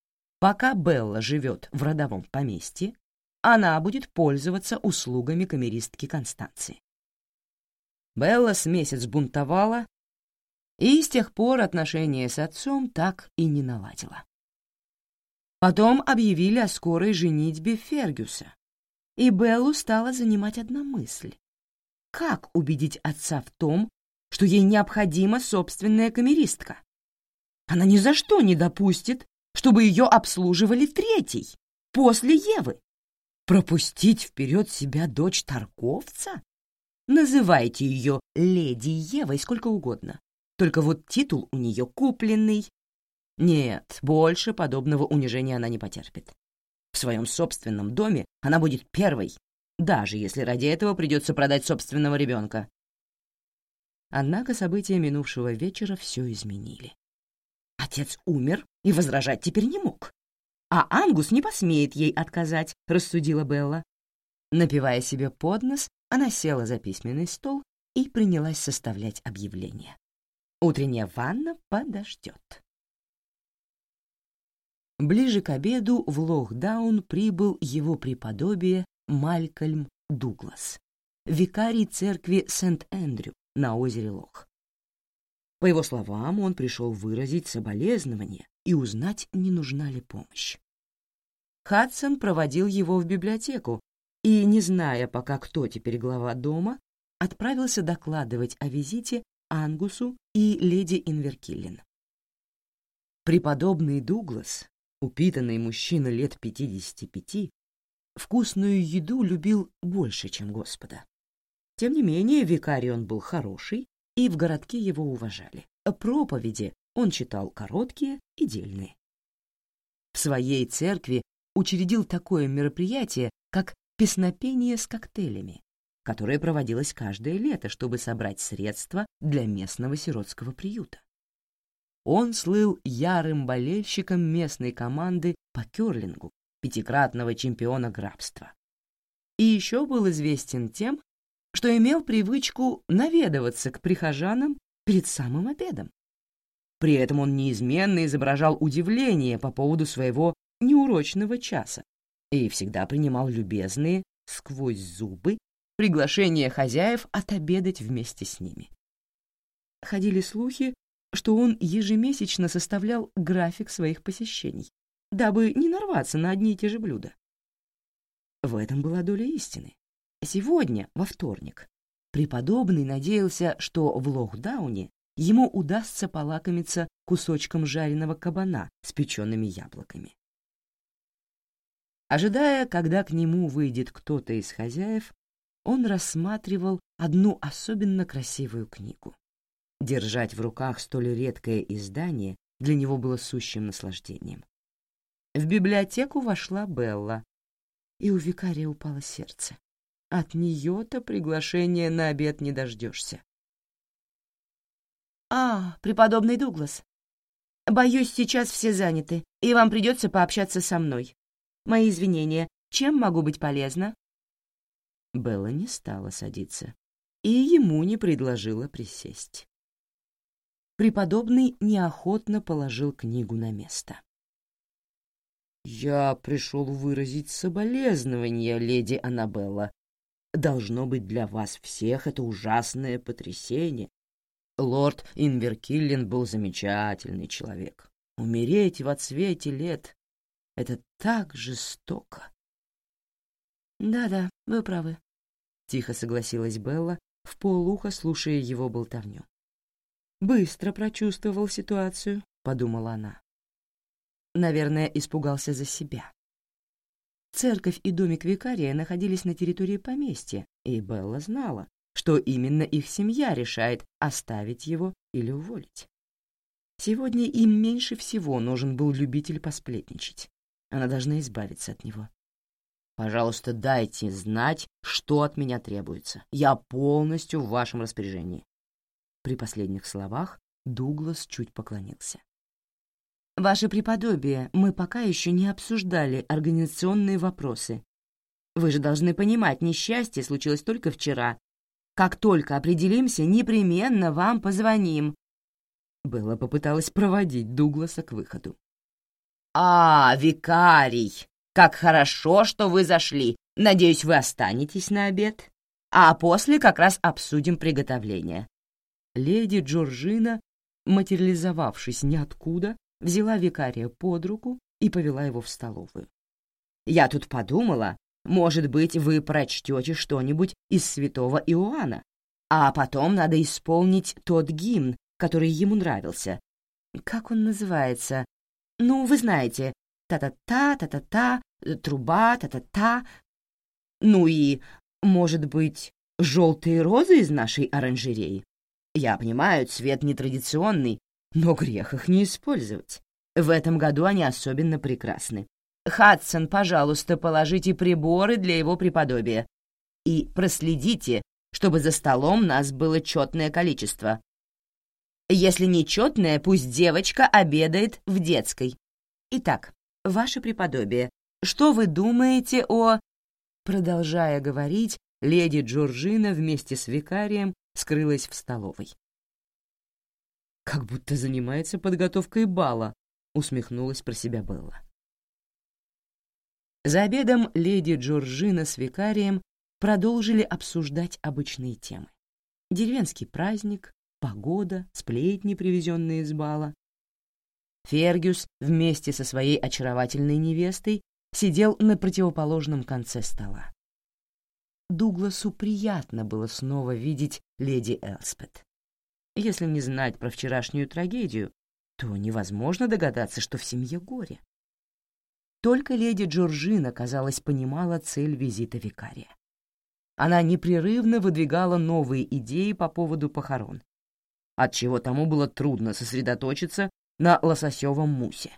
пока Белла живет в родовом поместье, она будет пользоваться услугами камеристки Констанции. Белла с месяц бунтовала, и с тех пор отношения с отцом так и не наладила. Потом объявили о скорой женитьбе Фергюса, и Беллу стала занимать одна мысль. Как убедить отца в том, что ей необходима собственная камеристка? Она ни за что не допустит, чтобы ее обслуживали третий, после Евы. Пропустить вперед себя дочь торговца? Называйте ее леди Евой сколько угодно. Только вот титул у нее купленный. Нет, больше подобного унижения она не потерпит. В своем собственном доме она будет первой, даже если ради этого придется продать собственного ребенка. Однако события минувшего вечера все изменили. Отец умер и возражать теперь не мог. А Ангус не посмеет ей отказать, рассудила Белла. Напивая себе под нос, она села за письменный стол и принялась составлять объявление. Утренняя ванна подождет. Ближе к обеду в Лохдаун прибыл его преподобие Малькольм Дуглас, викарий церкви Сент-Эндрю на озере Лох. По его словам, он пришел выразить соболезнование и узнать, не нужна ли помощь. Хадсон проводил его в библиотеку и, не зная пока, кто теперь глава дома, отправился докладывать о визите Ангусу и леди Инверкиллин. Преподобный Дуглас Упитанный мужчина лет 55 вкусную еду любил больше, чем Господа. Тем не менее, викарий он был хороший, и в городке его уважали. Проповеди он читал короткие и дельные. В своей церкви учредил такое мероприятие, как песнопение с коктейлями, которое проводилось каждое лето, чтобы собрать средства для местного сиротского приюта. Он слыл ярым болельщиком местной команды по керлингу, пятикратного чемпиона грабства. И еще был известен тем, что имел привычку наведываться к прихожанам перед самым обедом. При этом он неизменно изображал удивление по поводу своего неурочного часа и всегда принимал любезные, сквозь зубы, приглашения хозяев отобедать вместе с ними. Ходили слухи, что он ежемесячно составлял график своих посещений, дабы не нарваться на одни и те же блюда. В этом была доля истины. Сегодня, во вторник, преподобный надеялся, что в Лохдауне ему удастся полакомиться кусочком жареного кабана с печеными яблоками. Ожидая, когда к нему выйдет кто-то из хозяев, он рассматривал одну особенно красивую книгу. Держать в руках столь редкое издание для него было сущим наслаждением. В библиотеку вошла Белла, и у викария упало сердце. От нее-то приглашения на обед не дождешься. «А, преподобный Дуглас, боюсь, сейчас все заняты, и вам придется пообщаться со мной. Мои извинения, чем могу быть полезна?» Белла не стала садиться, и ему не предложила присесть преподобный неохотно положил книгу на место. «Я пришел выразить соболезнования, леди Аннабелла. Должно быть для вас всех это ужасное потрясение. Лорд Инверкиллен был замечательный человек. Умереть в отсвете лет — это так жестоко». «Да-да, вы правы», — тихо согласилась Белла, в полухо слушая его болтовню. Быстро прочувствовал ситуацию, подумала она. Наверное, испугался за себя. Церковь и домик викария находились на территории поместья, и Белла знала, что именно их семья решает, оставить его или уволить. Сегодня им меньше всего нужен был любитель посплетничать. Она должна избавиться от него. Пожалуйста, дайте знать, что от меня требуется. Я полностью в вашем распоряжении. При последних словах Дуглас чуть поклонился. «Ваше преподобие, мы пока еще не обсуждали организационные вопросы. Вы же должны понимать, несчастье случилось только вчера. Как только определимся, непременно вам позвоним». Белла попыталась проводить Дугласа к выходу. «А, викарий! Как хорошо, что вы зашли. Надеюсь, вы останетесь на обед. А после как раз обсудим приготовление леди Джорджина, материализовавшись ниоткуда, взяла викария под руку и повела его в столовую. «Я тут подумала, может быть, вы прочтете что-нибудь из святого Иоанна, а потом надо исполнить тот гимн, который ему нравился. Как он называется? Ну, вы знаете, та-та-та, та-та-та, труба, та-та-та. Ну и, может быть, желтые розы из нашей оранжереи? Я понимаю, цвет нетрадиционный, но грех их не использовать. В этом году они особенно прекрасны. Хадсон, пожалуйста, положите приборы для его преподобия. И проследите, чтобы за столом нас было четное количество. Если нечетное, пусть девочка обедает в детской. Итак, ваше преподобие, что вы думаете о...» Продолжая говорить, леди Джорджина вместе с викарием скрылась в столовой. «Как будто занимается подготовкой бала», — усмехнулась про себя Белла. За обедом леди Джорджина с викарием продолжили обсуждать обычные темы. Деревенский праздник, погода, сплетни, привезенные из бала. Фергюс вместе со своей очаровательной невестой сидел на противоположном конце стола. Дугласу приятно было снова видеть леди Элспет. Если не знать про вчерашнюю трагедию, то невозможно догадаться, что в семье горе. Только леди Джорджина, казалось, понимала цель визита викария. она непрерывно выдвигала новые идеи по поводу похорон, отчего тому было трудно сосредоточиться на лососевом мусе.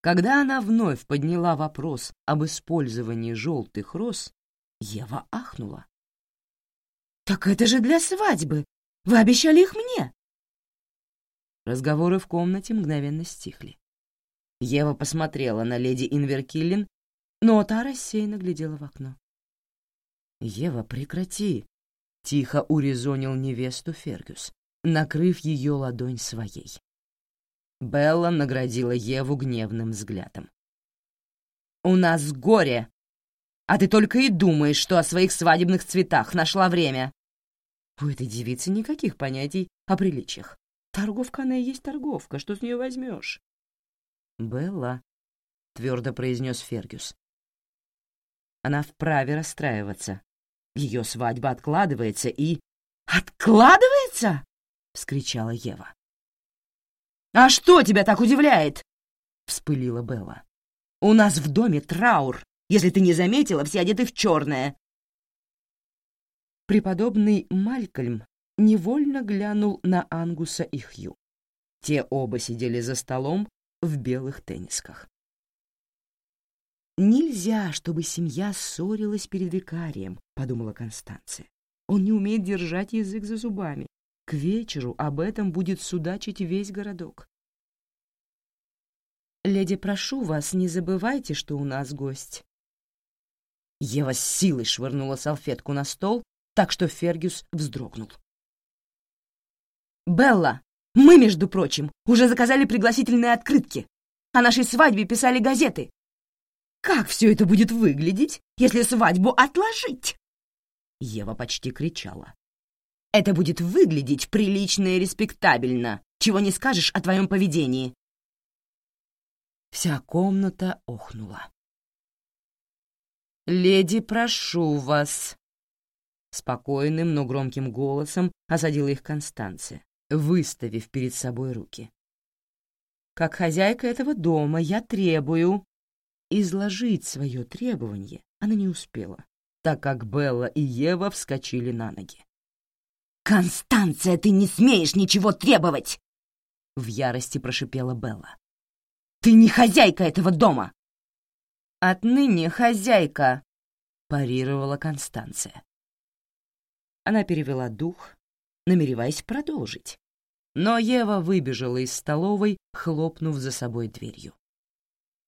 Когда она вновь подняла вопрос об использовании желтых роз, Ева ахнула. «Так это же для свадьбы! Вы обещали их мне!» Разговоры в комнате мгновенно стихли. Ева посмотрела на леди Инверкиллин, но та рассеянно глядела в окно. «Ева, прекрати!» — тихо урезонил невесту Фергюс, накрыв ее ладонь своей. Белла наградила Еву гневным взглядом. «У нас горе, а ты только и думаешь, что о своих свадебных цветах нашла время!» У этой девицы никаких понятий о приличиях. Торговка она и есть торговка, что с нее возьмешь? Белла, — твердо произнес Фергюс. Она вправе расстраиваться. Ее свадьба откладывается и... «Откладывается?» — вскричала Ева. «А что тебя так удивляет?» — вспылила Белла. «У нас в доме траур. Если ты не заметила, все одеты в черное преподобный Малькольм невольно глянул на Ангуса и Хью. Те оба сидели за столом в белых теннисках. «Нельзя, чтобы семья ссорилась перед викарием», — подумала Констанция. «Он не умеет держать язык за зубами. К вечеру об этом будет судачить весь городок». «Леди, прошу вас, не забывайте, что у нас гость». Ева с силой швырнула салфетку на стол так что Фергюс вздрогнул. «Белла, мы, между прочим, уже заказали пригласительные открытки. О нашей свадьбе писали газеты. Как все это будет выглядеть, если свадьбу отложить?» Ева почти кричала. «Это будет выглядеть прилично и респектабельно, чего не скажешь о твоем поведении». Вся комната охнула. «Леди, прошу вас», Спокойным, но громким голосом осадила их Констанция, выставив перед собой руки. «Как хозяйка этого дома я требую...» Изложить свое требование она не успела, так как Белла и Ева вскочили на ноги. «Констанция, ты не смеешь ничего требовать!» В ярости прошипела Белла. «Ты не хозяйка этого дома!» «Отныне хозяйка!» парировала Констанция. Она перевела дух, намереваясь продолжить. Но Ева выбежала из столовой, хлопнув за собой дверью.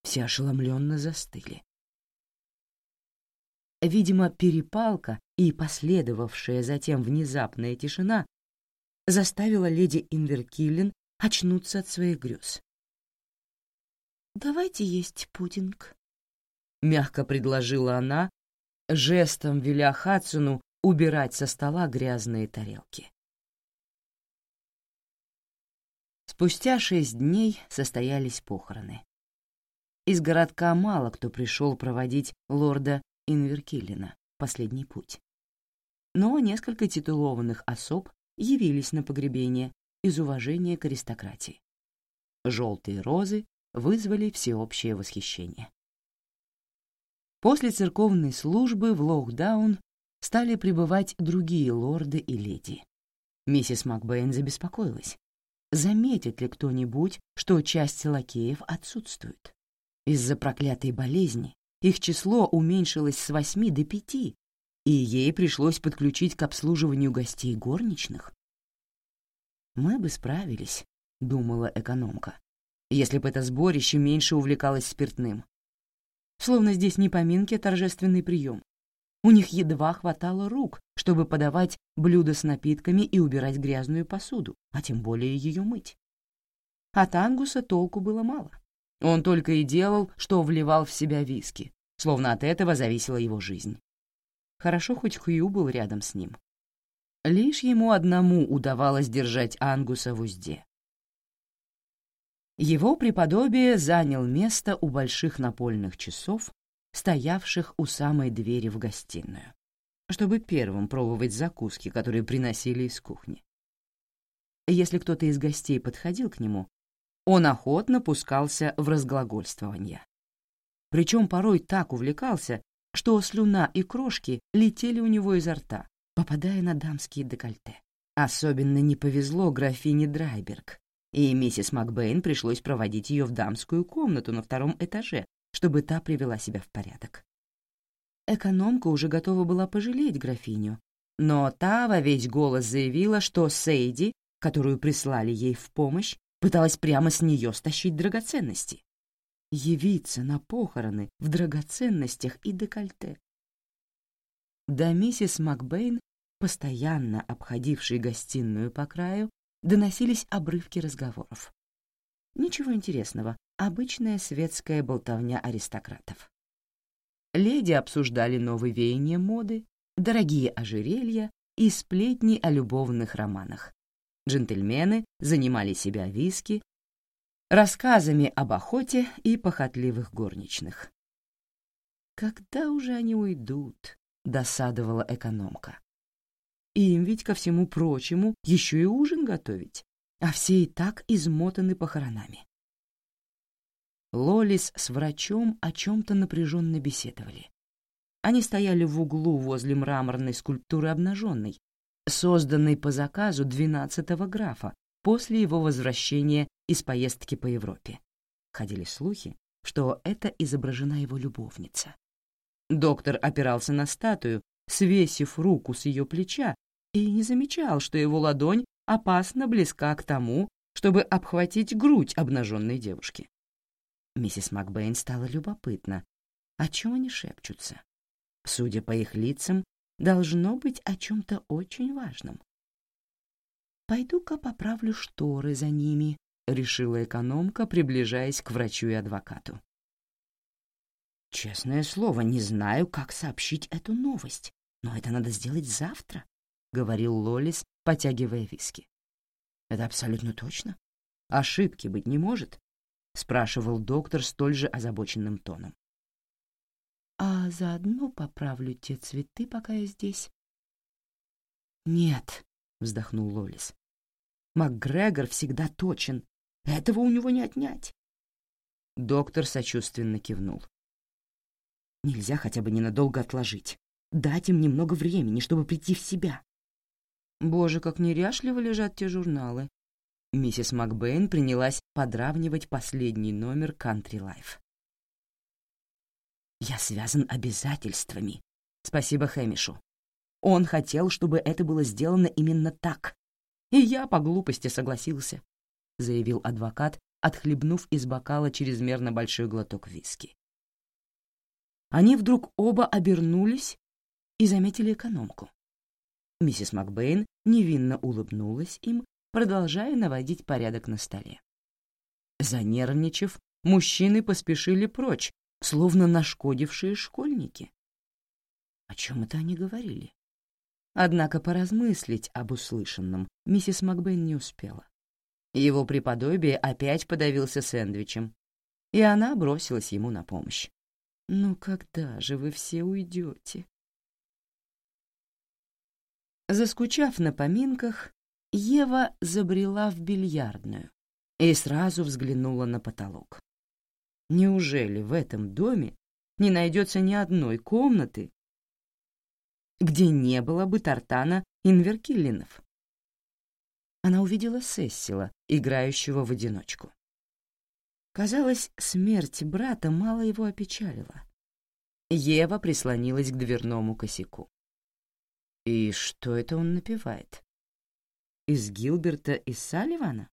Все ошеломленно застыли. Видимо, перепалка и последовавшая затем внезапная тишина заставила леди Инверкиллен очнуться от своих грез. «Давайте есть пудинг», — мягко предложила она, жестом веля Хадсону убирать со стола грязные тарелки. Спустя шесть дней состоялись похороны. Из городка мало кто пришел проводить лорда Инверкиллина последний путь. Но несколько титулованных особ явились на погребение из уважения к аристократии. Желтые розы вызвали всеобщее восхищение. После церковной службы в Лоудаун стали прибывать другие лорды и леди. Миссис Макбейн забеспокоилась. Заметит ли кто-нибудь, что часть лакеев отсутствует? Из-за проклятой болезни их число уменьшилось с восьми до пяти, и ей пришлось подключить к обслуживанию гостей горничных. «Мы бы справились», — думала экономка, если бы это сборище меньше увлекалось спиртным. Словно здесь не поминки, а торжественный прием. У них едва хватало рук, чтобы подавать блюда с напитками и убирать грязную посуду, а тем более ее мыть. От Ангуса толку было мало. Он только и делал, что вливал в себя виски, словно от этого зависела его жизнь. Хорошо, хоть Хью был рядом с ним. Лишь ему одному удавалось держать Ангуса в узде. Его преподобие занял место у больших напольных часов стоявших у самой двери в гостиную, чтобы первым пробовать закуски, которые приносили из кухни. Если кто-то из гостей подходил к нему, он охотно пускался в разглагольствование. Причем порой так увлекался, что слюна и крошки летели у него изо рта, попадая на дамские декольте. Особенно не повезло графине Драйберг, и миссис Макбейн пришлось проводить ее в дамскую комнату на втором этаже, чтобы та привела себя в порядок. Экономка уже готова была пожалеть графиню, но та во весь голос заявила, что Сейди, которую прислали ей в помощь, пыталась прямо с нее стащить драгоценности. Явиться на похороны в драгоценностях и декольте. До миссис Макбейн, постоянно обходившей гостиную по краю, доносились обрывки разговоров. Ничего интересного, обычная светская болтовня аристократов. Леди обсуждали новые веяния моды, дорогие ожерелья и сплетни о любовных романах. Джентльмены занимали себя виски, рассказами об охоте и похотливых горничных. «Когда уже они уйдут?» — досадовала экономка. Им ведь, ко всему прочему, еще и ужин готовить, а все и так измотаны похоронами. Лолис с врачом о чем-то напряженно беседовали. Они стояли в углу возле мраморной скульптуры обнаженной, созданной по заказу двенадцатого графа после его возвращения из поездки по Европе. Ходили слухи, что это изображена его любовница. Доктор опирался на статую, свесив руку с ее плеча, и не замечал, что его ладонь опасно близка к тому, чтобы обхватить грудь обнаженной девушки. Миссис Макбейн стала любопытна, о чем они шепчутся. Судя по их лицам, должно быть о чем-то очень важном. «Пойду-ка поправлю шторы за ними», — решила экономка, приближаясь к врачу и адвокату. «Честное слово, не знаю, как сообщить эту новость, но это надо сделать завтра», — говорил Лолис, потягивая виски. «Это абсолютно точно. Ошибки быть не может», — спрашивал доктор столь же озабоченным тоном. «А заодно поправлю те цветы, пока я здесь». «Нет», — вздохнул Лолис. «МакГрегор всегда точен. Этого у него не отнять». Доктор сочувственно кивнул. «Нельзя хотя бы ненадолго отложить. Дать им немного времени, чтобы прийти в себя». Боже, как неряшливо лежат те журналы. Миссис Макбейн принялась подравнивать последний номер «Country Life». «Я связан обязательствами. Спасибо Хэмишу. Он хотел, чтобы это было сделано именно так. И я по глупости согласился», — заявил адвокат, отхлебнув из бокала чрезмерно большой глоток виски. Они вдруг оба обернулись и заметили экономку. Миссис Макбейн невинно улыбнулась им, продолжая наводить порядок на столе. Занервничав, мужчины поспешили прочь, словно нашкодившие школьники. О чем это они говорили? Однако поразмыслить об услышанном миссис Макбейн не успела. Его преподобие опять подавился сэндвичем, и она бросилась ему на помощь. «Ну когда же вы все уйдете?» Заскучав на поминках, Ева забрела в бильярдную и сразу взглянула на потолок. Неужели в этом доме не найдется ни одной комнаты, где не было бы Тартана Инверкиллинов? Она увидела Сессила, играющего в одиночку. Казалось, смерть брата мало его опечалила. Ева прислонилась к дверному косяку. И что это он напевает? Из Гилберта и Салливана?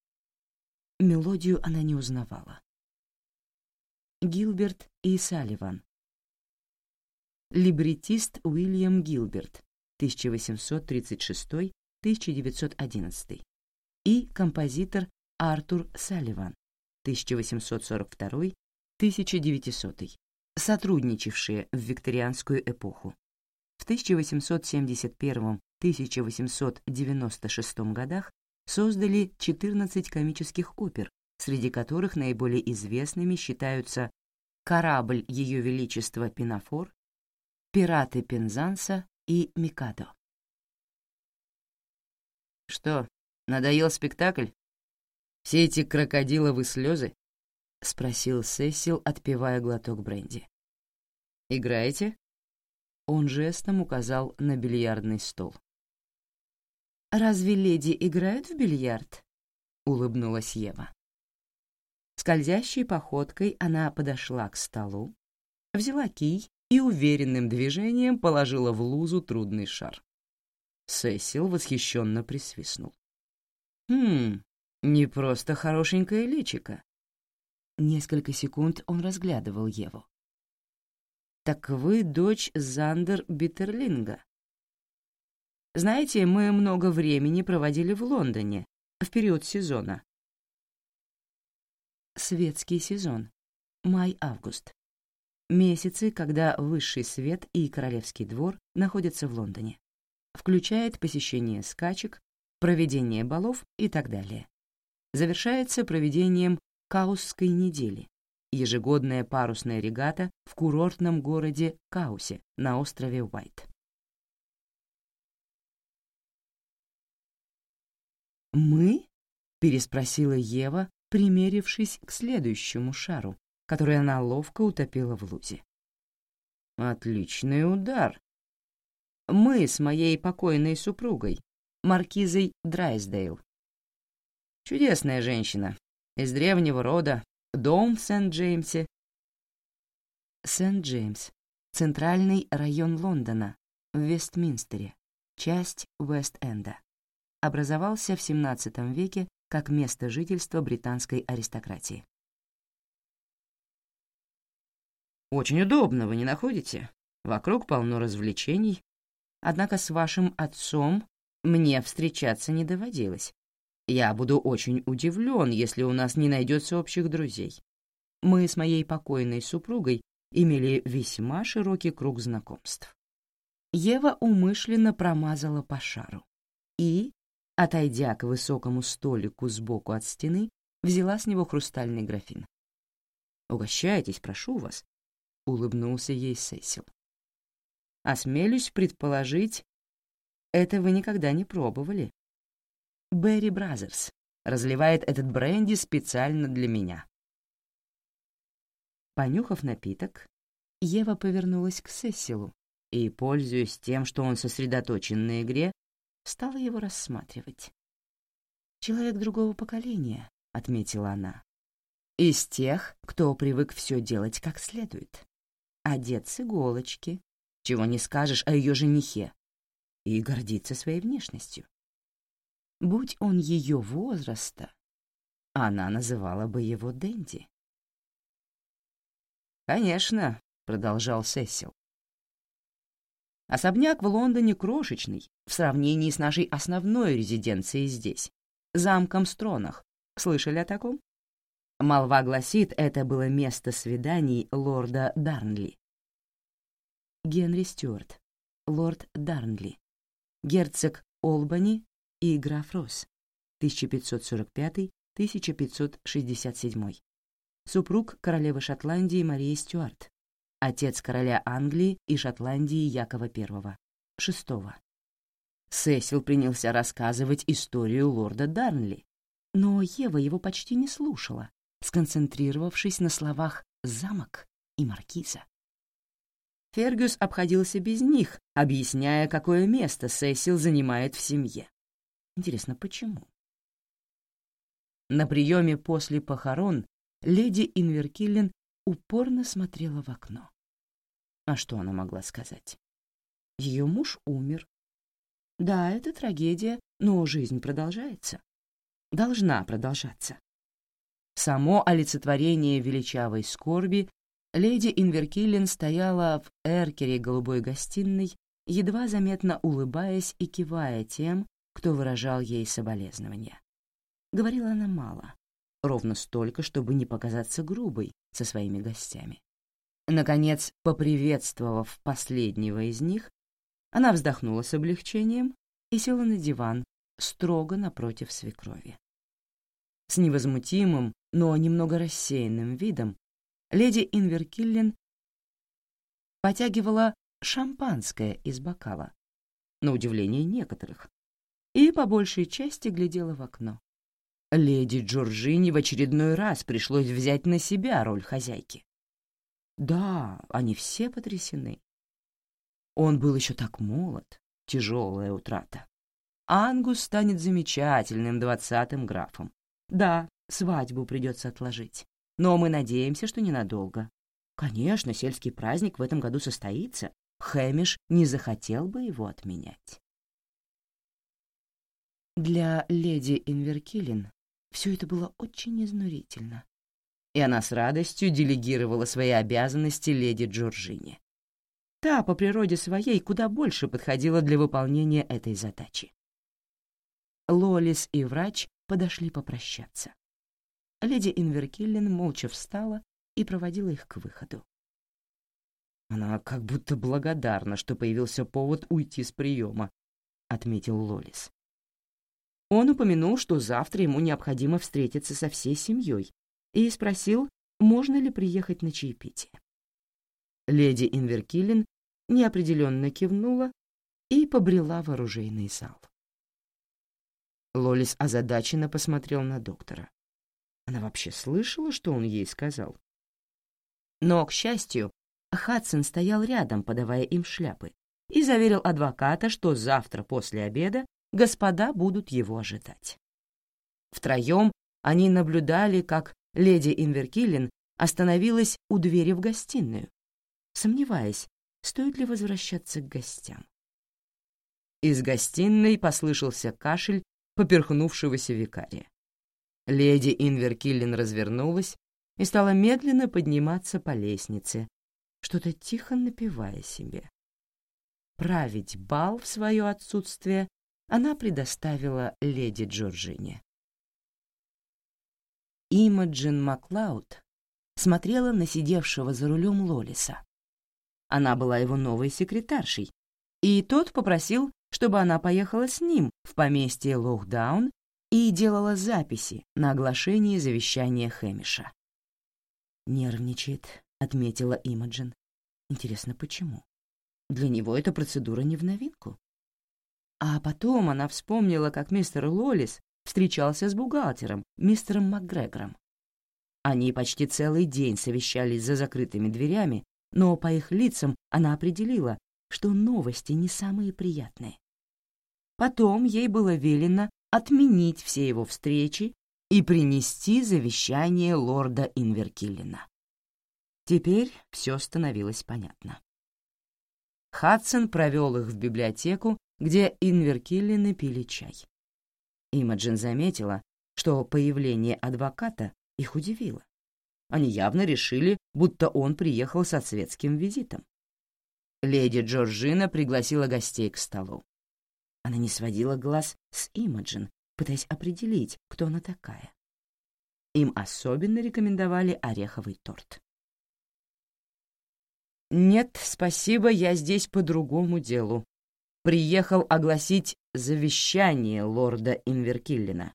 Мелодию она не узнавала. Гилберт и Салливан. Либретист Уильям Гилберт, 1836-1911, и композитор Артур Салливан, 1842-1900, сотрудничавшие в викторианскую эпоху. В 1871-1896 годах создали 14 комических опер, среди которых наиболее известными считаются «Корабль Ее Величества Пинафор», «Пираты Пензанса» и «Микадо». «Что, надоел спектакль? Все эти крокодиловые слезы?» — спросил Сесил, отпивая глоток бренди. «Играете?» Он жестом указал на бильярдный стол. «Разве леди играют в бильярд?» — улыбнулась Ева. Скользящей походкой она подошла к столу, взяла кий и уверенным движением положила в лузу трудный шар. Сесил восхищенно присвистнул. «Хм, не просто хорошенькое личико». Несколько секунд он разглядывал Еву. «Так вы дочь Зандер Биттерлинга. Знаете, мы много времени проводили в Лондоне в период сезона». Светский сезон. Май-август. Месяцы, когда высший свет и королевский двор находятся в Лондоне. Включает посещение скачек, проведение балов и так далее. Завершается проведением Каусской недели, ежегодная парусная регата в курортном городе Каусе на острове Уайт. «Мы?» — переспросила Ева, примерившись к следующему шару, который она ловко утопила в лузе. «Отличный удар!» «Мы с моей покойной супругой, маркизой Драйсдейл. Чудесная женщина, из древнего рода, дом в Сент-Джеймсе». Сент-Джеймс — центральный район Лондона, в Вестминстере, часть Вест-Энда. Образовался в XVII веке как место жительства британской аристократии. Очень удобно, вы не находите? Вокруг полно развлечений. Однако с вашим отцом мне встречаться не доводилось. Я буду очень удивлен, если у нас не найдется общих друзей. Мы с моей покойной супругой имели весьма широкий круг знакомств. Ева умышленно промазала по шару и, отойдя к высокому столику сбоку от стены, взяла с него хрустальный графин. «Угощайтесь, прошу вас», улыбнулся ей Сесил. Осмелюсь предположить, это вы никогда не пробовали. Berry Brothers разливает этот бренди специально для меня. Понюхав напиток, Ева повернулась к Сесилу и, пользуясь тем, что он сосредоточен на игре, стала его рассматривать. «Человек другого поколения», — отметила она, — «из тех, кто привык все делать как следует одет с иголочки, чего не скажешь о ее женихе, и гордится своей внешностью. Будь он ее возраста, она называла бы его Дэнди. «Конечно», — продолжал Сесил. «Особняк в Лондоне крошечный в сравнении с нашей основной резиденцией здесь, замком Стронах. Слышали о таком?» Молва гласит, это было место свиданий лорда Дарнли. Генри Стюарт, лорд Дарнли, герцог Олбани и граф Росс, 1545-1567, супруг королевы Шотландии Марии Стюарт, отец короля Англии и Шотландии Якова I, шестого. Сесил принялся рассказывать историю лорда Дарнли, но Ева его почти не слушала, сконцентрировавшись на словах «замок» и «маркиза». Фергюс обходился без них, объясняя, какое место Сесил занимает в семье. Интересно, почему? На приеме после похорон леди Инверкиллен упорно смотрела в окно. А что она могла сказать? Ее муж умер. Да, это трагедия, но жизнь продолжается. Должна продолжаться. Само олицетворение величавой скорби, леди Инверкиллен стояла в эркере голубой гостиной, едва заметно улыбаясь и кивая тем, кто выражал ей соболезнования. Говорила она мало, ровно столько, чтобы не показаться грубой со своими гостями. Наконец, поприветствовав последнего из них, она вздохнула с облегчением и села на диван, строго напротив свекрови. С невозмутимым, но немного рассеянным видом леди Инверкиллен потягивала шампанское из бокала, на удивление некоторых, и по большей части глядела в окно. Леди Джорджини в очередной раз пришлось взять на себя роль хозяйки. Да, они все потрясены. Он был еще так молод, тяжелая утрата. Ангус станет замечательным двадцатым графом. Да, свадьбу придется отложить, но мы надеемся, что ненадолго. Конечно, сельский праздник в этом году состоится. Хэмиш не захотел бы его отменять. Для леди Инверкилин все это было очень изнурительно, и она с радостью делегировала свои обязанности леди Джорджине. Та по природе своей куда больше подходила для выполнения этой задачи. Лолис и врач подошли попрощаться. Леди Инверкиллен молча встала и проводила их к выходу. «Она как будто благодарна, что появился повод уйти с приема», — отметил Лолис. Он упомянул, что завтра ему необходимо встретиться со всей семьей, и спросил, можно ли приехать на чаепитие. Леди Инверкиллин неопределенно кивнула и побрела в оружейный зал. Лолис озадаченно посмотрел на доктора. Она вообще слышала, что он ей сказал? Но, к счастью, Хадсон стоял рядом, подавая им шляпы, и заверил адвоката, что завтра после обеда господа будут его ожидать. Втроем они наблюдали, как леди Инверкиллин остановилась у двери в гостиную, сомневаясь, стоит ли возвращаться к гостям. Из гостиной послышался кашель поперхнувшегося викария. Леди Инверкиллин развернулась и стала медленно подниматься по лестнице, что-то тихо напивая себе. Править бал в свое отсутствие она предоставила леди Джорджине. Имаджин Маклауд смотрела на сидевшего за рулем Лолиса. Она была его новой секретаршей, и тот попросил, чтобы она поехала с ним в поместье Лохдаун и делала записи на оглашении завещания Хэмиша. «Нервничает», — отметила Имаджин. «Интересно, почему? Для него эта процедура не в новинку». А потом она вспомнила, как мистер Лолис встречался с бухгалтером, мистером МакГрегором. Они почти целый день совещались за закрытыми дверями, но по их лицам она определила, что новости не самые приятные. Потом ей было велено отменить все его встречи и принести завещание лорда Инверкиллина. Теперь все становилось понятно. Хадсон провел их в библиотеку, где Инверкиллины пили чай. Имаджин заметила, что появление адвоката их удивило. Они явно решили, будто он приехал со светским визитом. Леди Джорджина пригласила гостей к столу. Она не сводила глаз с Имаджин, пытаясь определить, кто она такая. Им особенно рекомендовали ореховый торт. «Нет, спасибо, я здесь по другому делу», приехал огласить завещание лорда Инверкиллина.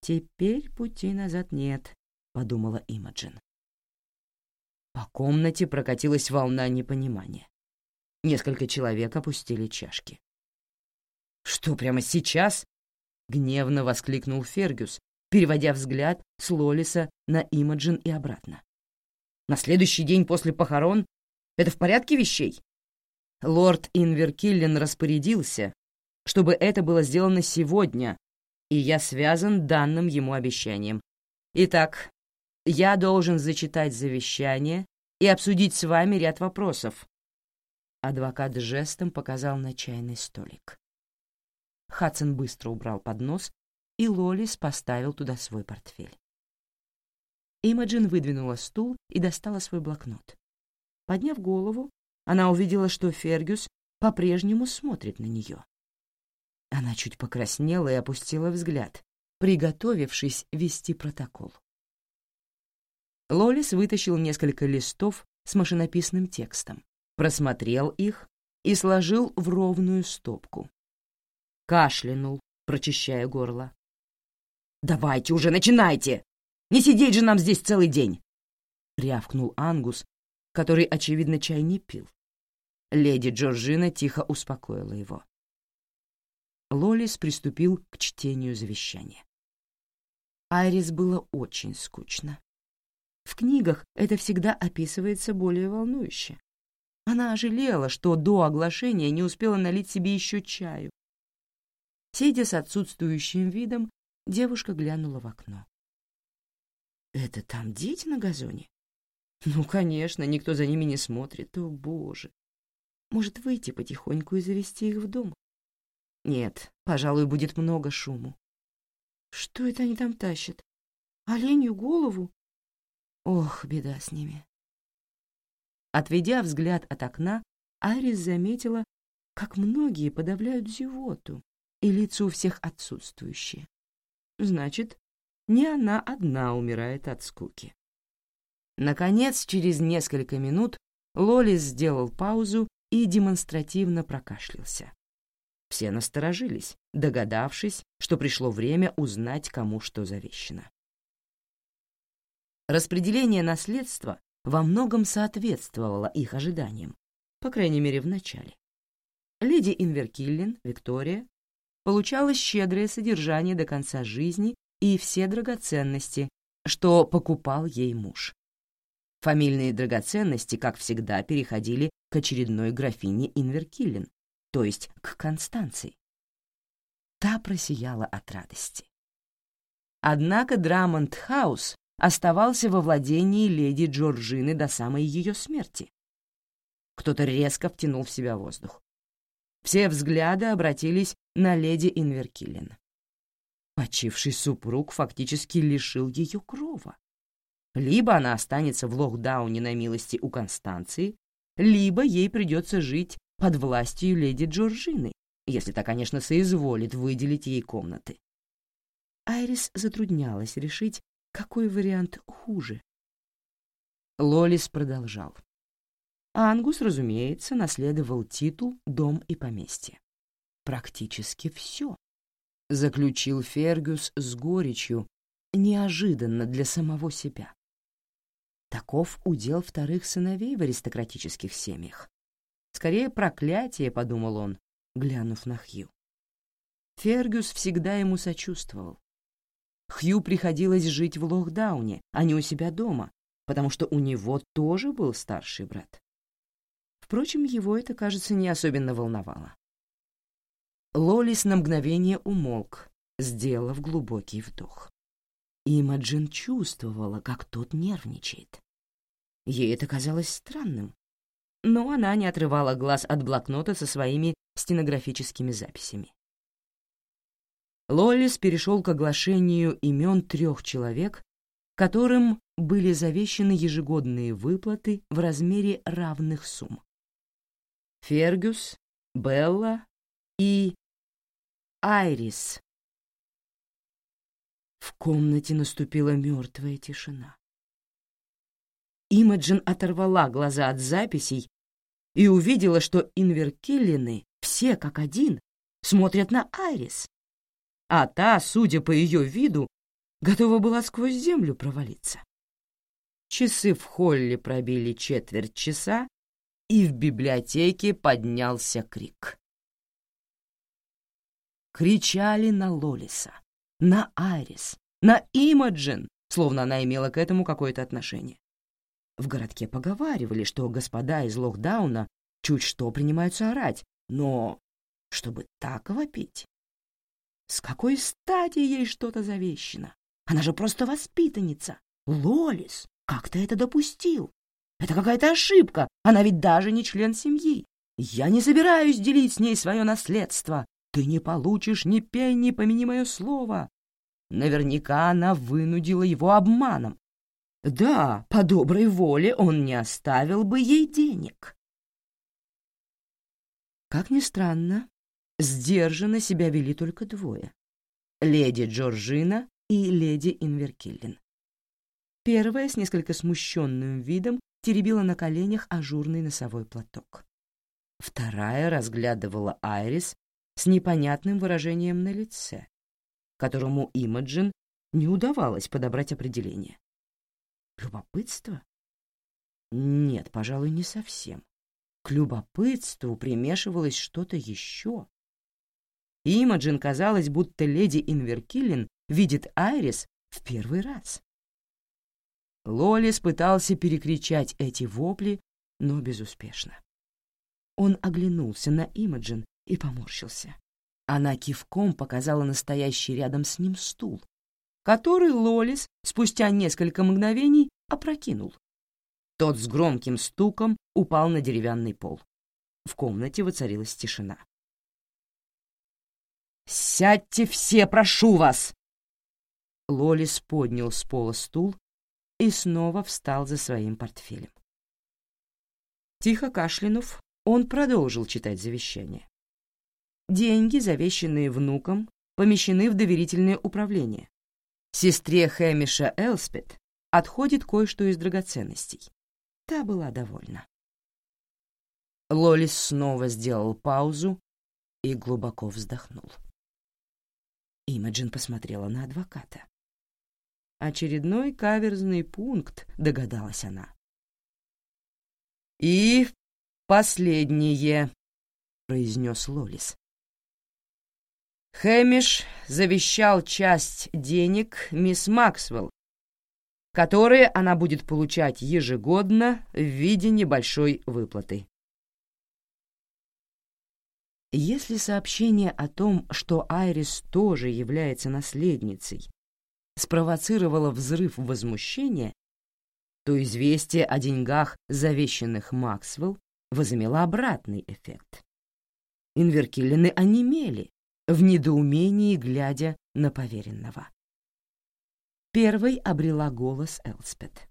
«Теперь пути назад нет», — подумала Имаджин. По комнате прокатилась волна непонимания. Несколько человек опустили чашки. «Что, прямо сейчас?» — гневно воскликнул Фергюс, переводя взгляд с Лолиса на Имаджин и обратно. «На следующий день после похорон? Это в порядке вещей?» Лорд Инверкиллен распорядился, чтобы это было сделано сегодня, и я связан данным ему обещанием. Итак, я должен зачитать завещание и обсудить с вами ряд вопросов. Адвокат жестом показал на чайный столик. Хадсон быстро убрал поднос, и Лолис поставил туда свой портфель. Имаджин выдвинула стул и достала свой блокнот. Подняв голову, она увидела, что Фергюс по-прежнему смотрит на нее. Она чуть покраснела и опустила взгляд, приготовившись вести протокол. Лолис вытащил несколько листов с машинописным текстом, просмотрел их и сложил в ровную стопку. Кашлянул, прочищая горло. «Давайте уже, начинайте! Не сидеть же нам здесь целый день!» — рявкнул Ангус, который, очевидно, чай не пил. Леди Джорджина тихо успокоила его. Лолис приступил к чтению завещания. Айрис было очень скучно. В книгах это всегда описывается более волнующе. Она ожалела, что до оглашения не успела налить себе еще чаю. Сидя с отсутствующим видом, девушка глянула в окно. «Это там дети на газоне?» «Ну, конечно, никто за ними не смотрит. О, боже! Может, выйти потихоньку и завести их в дом?» «Нет, пожалуй, будет много шуму». «Что это они там тащат? Оленью голову?» «Ох, беда с ними!» Отведя взгляд от окна, Арис заметила, как многие подавляют зевоту, и лица у всех отсутствующие. Значит, не она одна умирает от скуки. Наконец, через несколько минут Лолис сделал паузу и демонстративно прокашлялся. Все насторожились, догадавшись, что пришло время узнать, кому что завещено. Распределение наследства во многом соответствовало их ожиданиям, по крайней мере, в начале. Леди Инверкиллен, Виктория, получала щедрое содержание до конца жизни и все драгоценности, что покупал ей муж. Фамильные драгоценности, как всегда, переходили к очередной графине Инверкиллен, то есть к Констанции. Та просияла от радости. Однако Драмонт Хаус оставался во владении леди Джорджины до самой ее смерти. Кто-то резко втянул в себя воздух. Все взгляды обратились на леди Инверкиллен. Почивший супруг фактически лишил ее крова. Либо она останется в Лохдауне на милости у Констанции, либо ей придется жить под властью леди Джорджины, если та, конечно, соизволит выделить ей комнаты. Айрис затруднялась решить, какой вариант хуже. Лолис продолжал. Ангус, разумеется, наследовал титул, дом и поместье. Практически все. Заключил Фергюс с горечью, неожиданно для самого себя. Таков удел вторых сыновей в аристократических семьях. Скорее проклятие, — подумал он, глянув на Хью. Фергюс всегда ему сочувствовал. Хью приходилось жить в Лохдауне, а не у себя дома, потому что у него тоже был старший брат. Впрочем, его это, кажется, не особенно волновало. Лолис на мгновение умолк, сделав глубокий вдох. Имаджин чувствовала, как тот нервничает. Ей это казалось странным, но она не отрывала глаз от блокнота со своими стенографическими записями. Лоллис перешел к оглашению имен трех человек, которым были завещены ежегодные выплаты в размере равных сумм. Фергюс, Белла и Айрис. В комнате наступила мертвая тишина. Имаджин оторвала глаза от записей и увидела, что инверкеллины все как один смотрят на Айрис, а та, судя по ее виду, готова была сквозь землю провалиться. Часы в холле пробили четверть часа, и в библиотеке поднялся крик. Кричали на Лолиса, на Айрис, на Имаджин, словно она имела к этому какое-то отношение. В городке поговаривали, что господа из Лохдауна чуть что принимаются орать, но чтобы так вопить... С какой стати ей что-то завещено? Она же просто воспитанница. Лолис, как ты это допустил? Это какая-то ошибка, она ведь даже не член семьи. Я не собираюсь делить с ней свое наследство. Ты не получишь ни пенни, помяни мое слово. Наверняка она вынудила его обманом. Да, по доброй воле он не оставил бы ей денег. Как ни странно, сдержанно себя вели только двое — леди Джорджина и леди Инверкиллин. Первая с несколько смущенным видом теребила на коленях ажурный носовой платок. Вторая разглядывала Айрис с непонятным выражением на лице, которому Имаджин не удавалось подобрать определение. Любопытство? Нет, пожалуй, не совсем. К любопытству примешивалось что-то еще. Имаджин казалось, будто леди Инверкиллин видит Айрис в первый раз. Лолис пытался перекричать эти вопли, но безуспешно. Он оглянулся на Имаджин и поморщился. Она кивком показала настоящий рядом с ним стул, который Лолис спустя несколько мгновений опрокинул. Тот с громким стуком упал на деревянный пол. В комнате воцарилась тишина. «Сядьте все, прошу вас!» Лолис поднял с пола стул и снова встал за своим портфелем. Тихо кашлянув, он продолжил читать завещание. Деньги, завещанные внуком, помещены в доверительное управление. Сестре Хэмиша Элспет отходит кое-что из драгоценностей. Та была довольна. Лолис снова сделал паузу и глубоко вздохнул. Имаджин посмотрела на адвоката. Очередной каверзный пункт, догадалась она. «И последнее», — произнес Лолис. Хэмиш завещал часть денег мисс Максвелл, которые она будет получать ежегодно в виде небольшой выплаты. Если сообщение о том, что Айрис тоже является наследницей, спровоцировало взрыв возмущения, то известие о деньгах, завещанных Максвелл, возымело обратный эффект. Инверкиллины онемели, в недоумении глядя на поверенного. Первой обрела голос Элспет.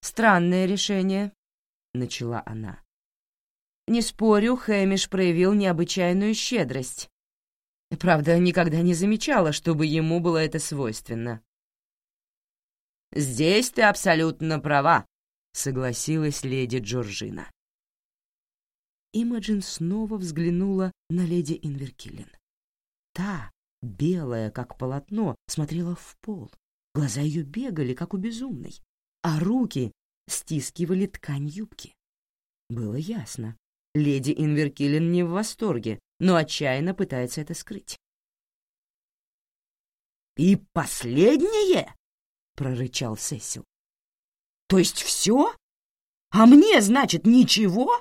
«Странное решение», — начала она. «Не спорю, Хэмиш проявил необычайную щедрость. Правда, никогда не замечала, чтобы ему было это свойственно». «Здесь ты абсолютно права», — согласилась леди Джорджина. Имаджин снова взглянула на леди Инверкиллен. Та, белая как полотно, смотрела в пол. Глаза ее бегали, как у безумной, а руки стискивали ткань юбки. Было ясно. Леди Инверкиллен не в восторге, но отчаянно пытается это скрыть. «И последнее!» — прорычал Сесил. «То есть все? А мне, значит, ничего?»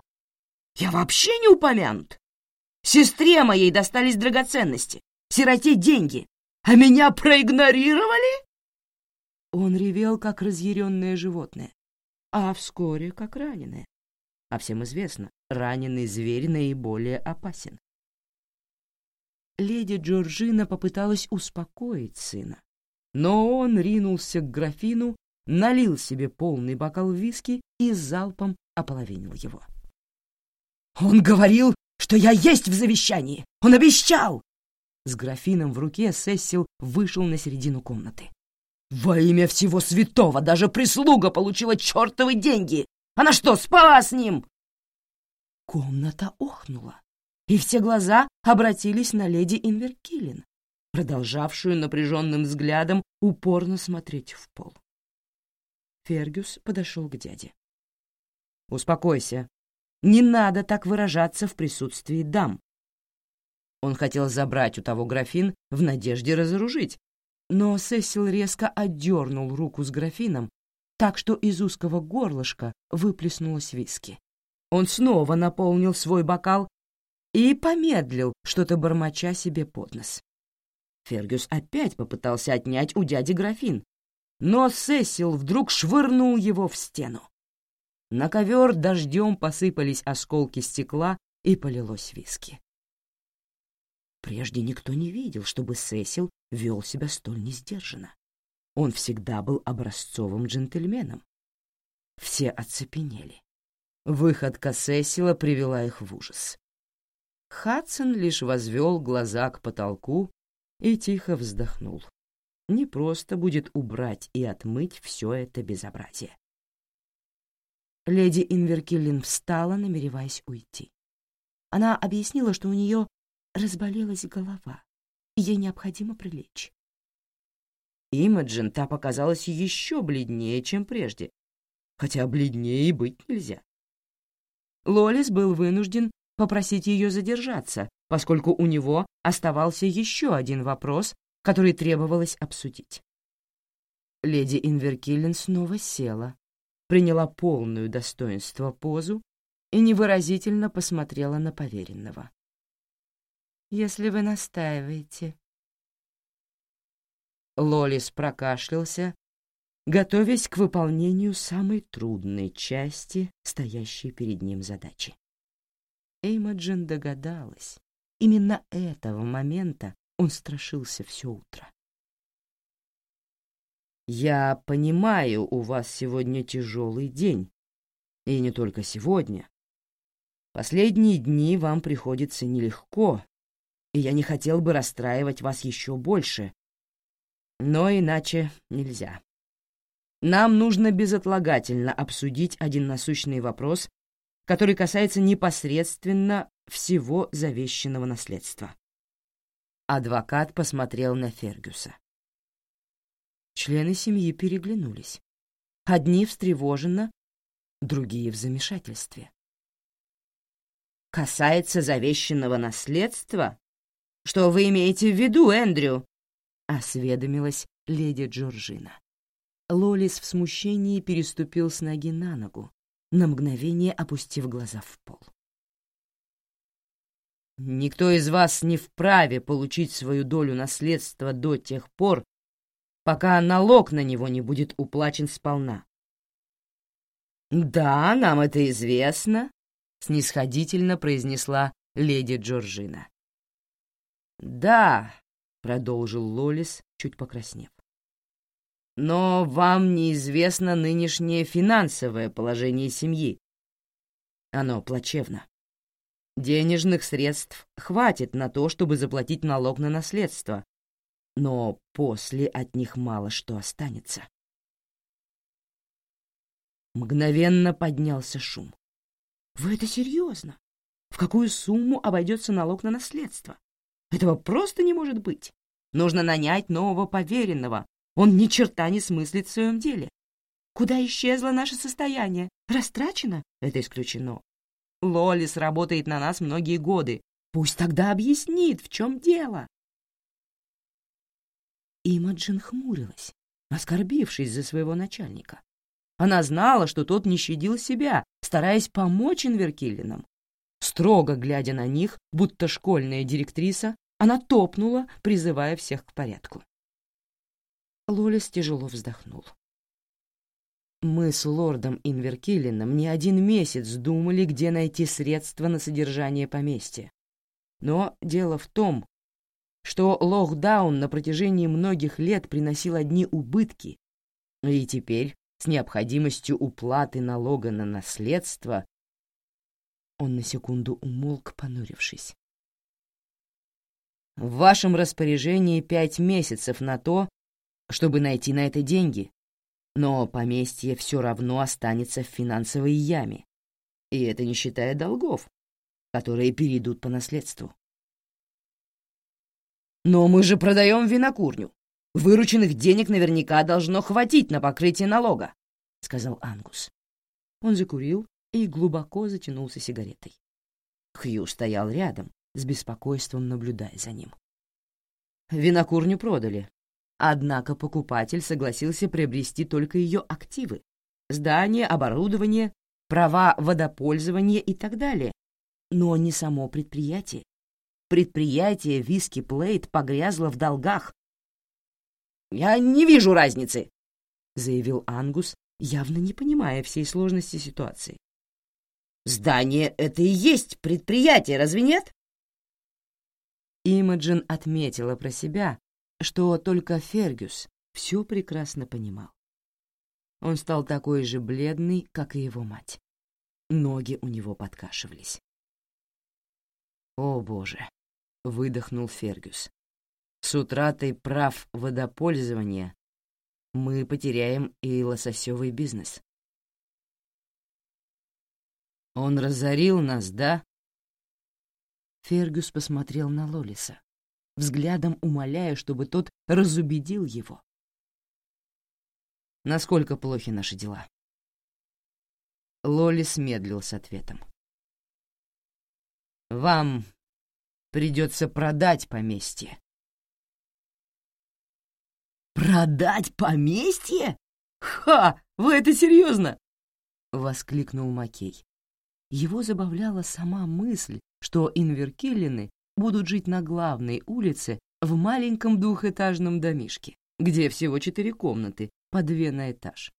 Я вообще не упомянут. Сестре моей достались драгоценности, сироте деньги, а меня проигнорировали? Он ревел, как разъяренное животное, а вскоре как раненое. А всем известно, раненый зверь наиболее опасен. Леди Джорджина попыталась успокоить сына, но он ринулся к графину, налил себе полный бокал виски и залпом ополовинил его. Он говорил, что я есть в завещании. Он обещал!» С графином в руке Сессил вышел на середину комнаты. «Во имя всего святого даже прислуга получила чертовы деньги! Она что, спала с ним?» Комната охнула, и все глаза обратились на леди Инверкилин, продолжавшую напряженным взглядом упорно смотреть в пол. Фергюс подошел к дяде. «Успокойся», не надо так выражаться в присутствии дам. Он хотел забрать у того графин в надежде разоружить, но Сесил резко отдернул руку с графином, так что из узкого горлышка выплеснулось виски. Он снова наполнил свой бокал и помедлил, что-то бормоча себе под нос. Фергюс опять попытался отнять у дяди графин, но Сесил вдруг швырнул его в стену. На ковер дождем посыпались осколки стекла и полилось виски. Прежде никто не видел, чтобы Сесил вел себя столь несдержанно. Он всегда был образцовым джентльменом. Все оцепенели. Выходка Сесила привела их в ужас. Хадсон лишь возвел глаза к потолку и тихо вздохнул. Не просто будет убрать и отмыть все это безобразие. Леди Инверкиллин встала, намереваясь уйти. Она объяснила, что у нее разболелась голова, и ей необходимо прилечь. Имаджин та показалась еще бледнее, чем прежде, хотя бледнее и быть нельзя. Лолис был вынужден попросить ее задержаться, поскольку у него оставался еще один вопрос, который требовалось обсудить. Леди Инверкиллин снова села, приняла полную достоинство позу и невыразительно посмотрела на поверенного. «Если вы настаиваете». Лолис прокашлялся, готовясь к выполнению самой трудной части стоящей перед ним задачи. Эймоджин догадалась. Именно этого момента он страшился все утро. «Я понимаю, у вас сегодня тяжелый день. И не только сегодня. Последние дни вам приходится нелегко, и я не хотел бы расстраивать вас еще больше. Но иначе нельзя. Нам нужно безотлагательно обсудить один насущный вопрос, который касается непосредственно всего завещанного наследства. Адвокат посмотрел на Фергюса. Члены семьи переглянулись. Одни встревоженно, другие в замешательстве. «Касается завещанного наследства? Что вы имеете в виду, Эндрю?» — осведомилась леди Джорджина. Лолис в смущении переступил с ноги на ногу, на мгновение опустив глаза в пол. «Никто из вас не вправе получить свою долю наследства до тех пор, пока налог на него не будет уплачен сполна. «Да, нам это известно», — снисходительно произнесла леди Джорджина. «Да», — продолжил Лолис, чуть покраснев. «Но вам неизвестно нынешнее финансовое положение семьи. Оно плачевно. Денежных средств хватит на то, чтобы заплатить налог на наследство, но после от них мало что останется. Мгновенно поднялся шум. «Вы это серьезно? В какую сумму обойдется налог на наследство? Этого просто не может быть. Нужно нанять нового поверенного. Он ни черта не смыслит в своем деле. Куда исчезло наше состояние? Растрачено? Это исключено. Лолис работает на нас многие годы. Пусть тогда объяснит, в чем дело. Имаджин хмурилась, оскорбившись за своего начальника. Она знала, что тот не щадил себя, стараясь помочь Инверкиллинам. Строго глядя на них, будто школьная директриса, она топнула, призывая всех к порядку. Лолис тяжело вздохнул. Мы с лордом Инверкиллином не один месяц думали, где найти средства на содержание поместья. Но дело в том, что Лохдаун на протяжении многих лет приносил одни убытки, и теперь, с необходимостью уплаты налога на наследство, он на секунду умолк, понурившись. В вашем распоряжении пять месяцев на то, чтобы найти на это деньги, но поместье все равно останется в финансовой яме, и это не считая долгов, которые перейдут по наследству. «Но мы же продаем винокурню. Вырученных денег наверняка должно хватить на покрытие налога», — сказал Ангус. Он закурил и глубоко затянулся сигаретой. Хью стоял рядом, с беспокойством наблюдая за ним. Винокурню продали, однако покупатель согласился приобрести только ее активы — здание, оборудование, права водопользования и так далее, но не само предприятие. Предприятие «Виски Плейт» погрязло в долгах. «Я не вижу разницы», — заявил Ангус, явно не понимая всей сложности ситуации. «Здание — это и есть предприятие, разве нет?» Имаджин отметила про себя, что только Фергюс все прекрасно понимал. Он стал такой же бледный, как и его мать. Ноги у него подкашивались. «О, Боже!» — выдохнул Фергюс. «С утратой прав водопользования мы потеряем и лососевый бизнес». «Он разорил нас, да?» Фергюс посмотрел на Лолиса, взглядом умоляя, чтобы тот разубедил его. «Насколько плохи наши дела?» Лолис медлил с ответом. «Вам Придется продать поместье. «Продать поместье? Ха! Вы это серьезно?» — воскликнул Макей. Его забавляла сама мысль, что Инверкиллины будут жить на главной улице в маленьком двухэтажном домишке, где всего четыре комнаты, по две на этаж.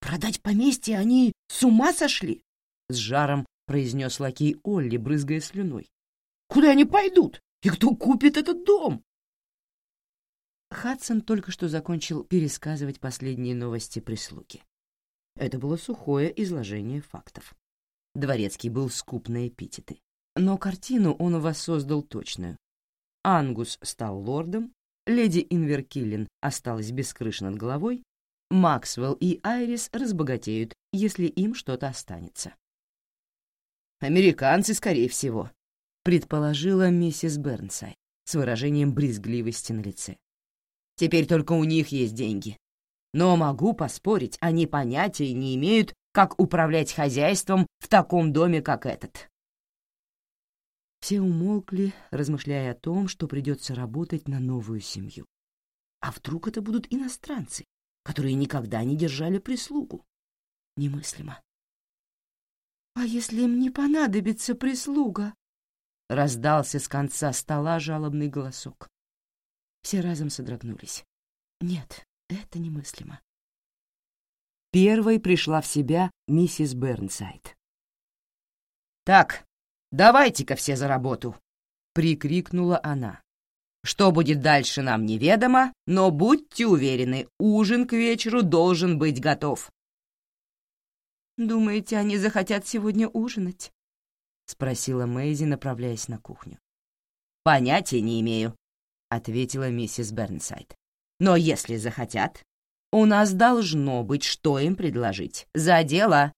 «Продать поместье они с ума сошли?» — с жаром произнес лакей Олли, брызгая слюной. «Куда они пойдут? И кто купит этот дом?» Хадсон только что закончил пересказывать последние новости прислуги. Это было сухое изложение фактов. Дворецкий был скуп на эпитеты. Но картину он воссоздал точную. Ангус стал лордом, леди Инверкиллин осталась без крыши над головой, Максвелл и Айрис разбогатеют, если им что-то останется. «Американцы, скорее всего», — предположила миссис Бернсайд с выражением брезгливости на лице. «Теперь только у них есть деньги. Но могу поспорить, они понятия не имеют, как управлять хозяйством в таком доме, как этот». Все умолкли, размышляя о том, что придется работать на новую семью. А вдруг это будут иностранцы, которые никогда не держали прислугу? Немыслимо. «А если им не понадобится прислуга?» — раздался с конца стола жалобный голосок. Все разом содрогнулись. «Нет, это немыслимо». Первой пришла в себя миссис Бернсайд. «Так, давайте-ка все за работу!» — прикрикнула она. «Что будет дальше, нам неведомо, но будьте уверены, ужин к вечеру должен быть готов». «Думаете, они захотят сегодня ужинать?» — спросила Мэйзи, направляясь на кухню. «Понятия не имею», — ответила миссис Бернсайд. «Но если захотят, у нас должно быть, что им предложить. За дело!»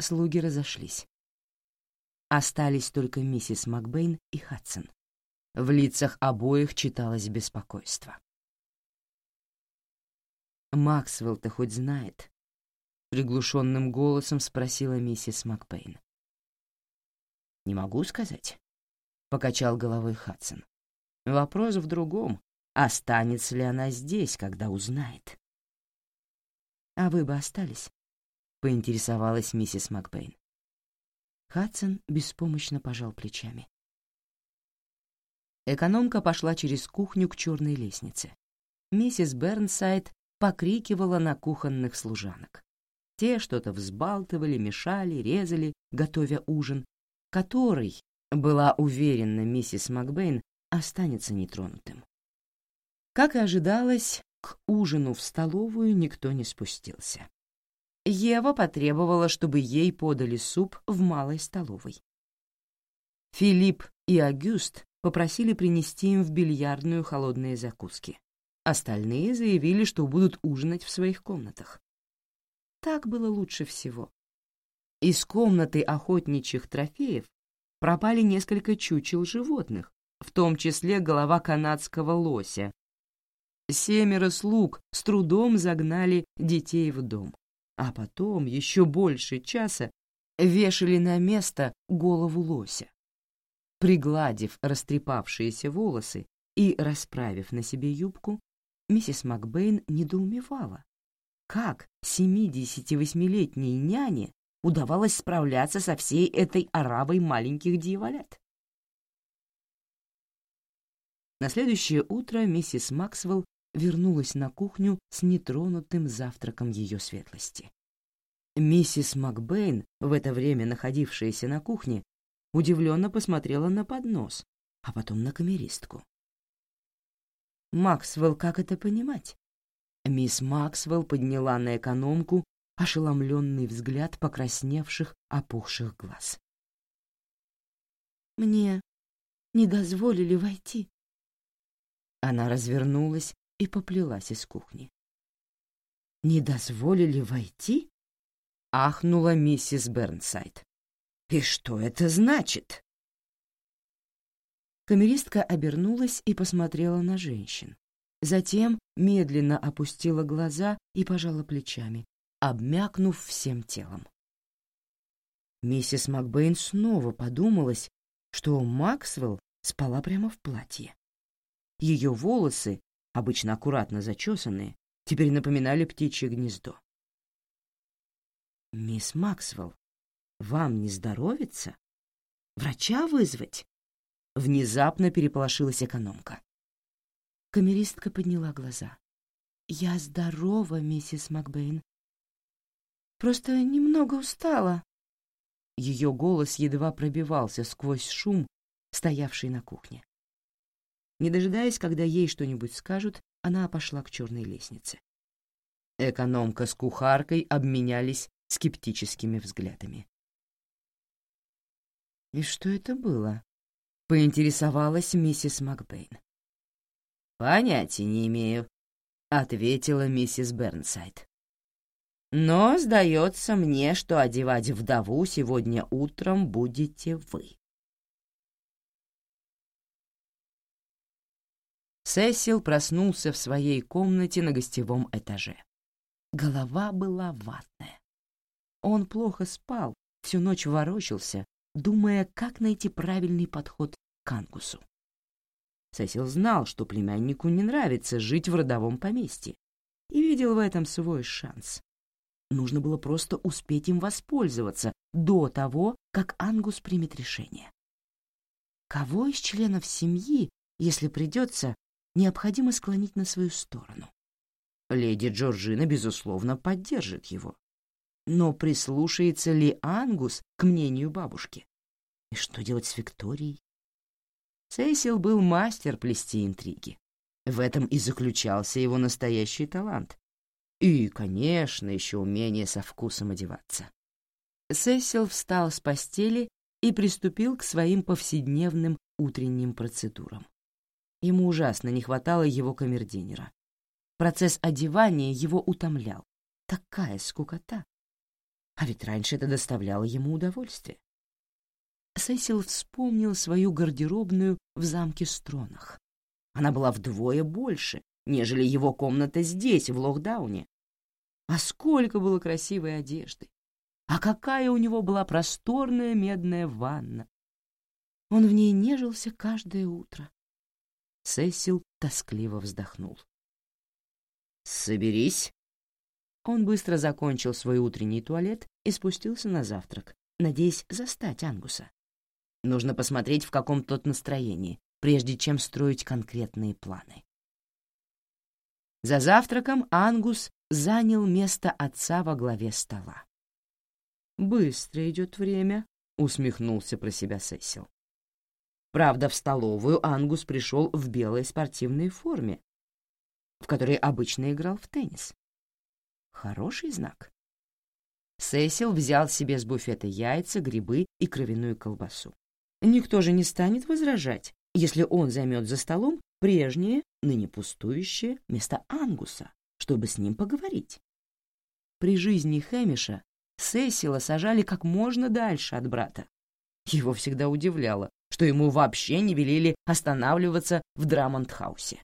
Слуги разошлись. Остались только миссис Макбейн и Хадсон. В лицах обоих читалось беспокойство. «Максвелл-то хоть знает?» — приглушенным голосом спросила миссис Макбейн. «Не могу сказать», — покачал головой Хадсон. «Вопрос в другом. Останется ли она здесь, когда узнает? «А вы бы остались?» — поинтересовалась миссис Макбейн. Хадсон беспомощно пожал плечами. Экономка пошла через кухню к черной лестнице. Миссис Бернсайд покрикивала на кухонных служанок. Те что-то взбалтывали, мешали, резали, готовя ужин, который, была уверена миссис Макбейн, останется нетронутым. Как и ожидалось, к ужину в столовую никто не спустился. Ева потребовала, чтобы ей подали суп в малой столовой. Филипп и Агюст попросили принести им в бильярдную холодные закуски. Остальные заявили, что будут ужинать в своих комнатах. Так было лучше всего. Из комнаты охотничьих трофеев пропали несколько чучел животных, в том числе голова канадского лося, Семеро слуг с трудом загнали детей в дом, а потом еще больше часа вешали на место голову лося. Пригладив растрепавшиеся волосы и расправив на себе юбку, миссис Макбейн недоумевала, как 78-летней няне удавалось справляться со всей этой оравой маленьких дьяволят. На следующее утро миссис Максвелл вернулась на кухню с нетронутым завтраком ее светлости. Миссис Макбейн, в это время находившаяся на кухне, удивленно посмотрела на поднос, а потом на камеристку. «Максвелл, как это понимать?» Мисс Максвелл подняла на экономку ошеломленный взгляд покрасневших, опухших глаз. «Мне не дозволили войти». Она развернулась и поплелась из кухни. «Не дозволили войти?» — ахнула миссис Бернсайд. «И что это значит?» Камеристка обернулась и посмотрела на женщин. Затем медленно опустила глаза и пожала плечами, обмякнув всем телом. Миссис Макбейн снова подумалась, что Максвелл спала прямо в платье. Ее волосы обычно аккуратно зачесанные, теперь напоминали птичье гнездо. «Мисс Максвелл, Вам не здоровится? Врача вызвать?» Внезапно переполошилась экономка. Камеристка подняла глаза. «Я здорова, миссис Макбейн. Просто немного устала». Ее голос едва пробивался сквозь шум, стоявший на кухне. Не дожидаясь, когда ей что-нибудь скажут, она пошла к черной лестнице. Экономка с кухаркой обменялись скептическими взглядами. «И что это было?» — поинтересовалась миссис Макбейн. «Понятия не имею», — ответила миссис Бернсайд. «Но сдается мне, что одевать вдову сегодня утром будете вы». Сесил проснулся в своей комнате на гостевом этаже. Голова была ватная. Он плохо спал, всю ночь ворочался, думая, как найти правильный подход к Ангусу. Сесил знал, что племяннику не нравится жить в родовом поместье, и видел в этом свой шанс. Нужно было просто успеть им воспользоваться до того, как Ангус примет решение. Кого из членов семьи, если придется, необходимо склонить на свою сторону? Леди Джорджина, безусловно, поддержит его. Но прислушается ли Ангус к мнению бабушки? И что делать с Викторией? Сесил был мастер плести интриги. В этом и заключался его настоящий талант. И, конечно, еще умение со вкусом одеваться. Сесил встал с постели и приступил к своим повседневным утренним процедурам. Ему ужасно не хватало его камердинера. Процесс одевания его утомлял. Такая скукота. А ведь раньше это доставляло ему удовольствие. Сесил вспомнил свою гардеробную в замке Стронах. Она была вдвое больше, нежели его комната здесь, в Лохдауне. А сколько было красивой одежды! А какая у него была просторная медная ванна! Он в ней нежился каждое утро. Сесил тоскливо вздохнул. «Соберись!» Он быстро закончил свой утренний туалет и спустился на завтрак, надеясь застать Ангуса. Нужно посмотреть, в каком тот настроении, прежде чем строить конкретные планы. За завтраком Ангус занял место отца во главе стола. «Быстро идет время», — усмехнулся про себя Сесил. Правда, в столовую Ангус пришел в белой спортивной форме, в которой обычно играл в теннис. Хороший знак. Сесил взял себе с буфета яйца, грибы и кровяную колбасу. Никто же не станет возражать, если он займет за столом прежнее, ныне пустующее место Ангуса, чтобы с ним поговорить. При жизни Хэмиша Сесила сажали как можно дальше от брата. Его всегда удивляло, что ему вообще не велели останавливаться в Драмонт-хаусе.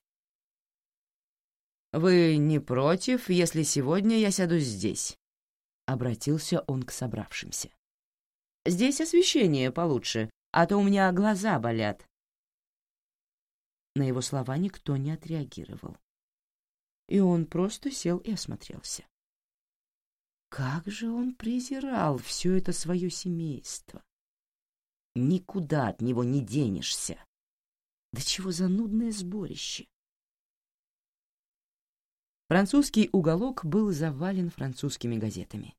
«Вы не против, если сегодня я сяду здесь?» — обратился он к собравшимся. «Здесь освещение получше, а то у меня глаза болят». На его слова никто не отреагировал. И он просто сел и осмотрелся. Как же он презирал все это свое семейство. Никуда от него не денешься. Да чего занудное сборище. Французский уголок был завален французскими газетами.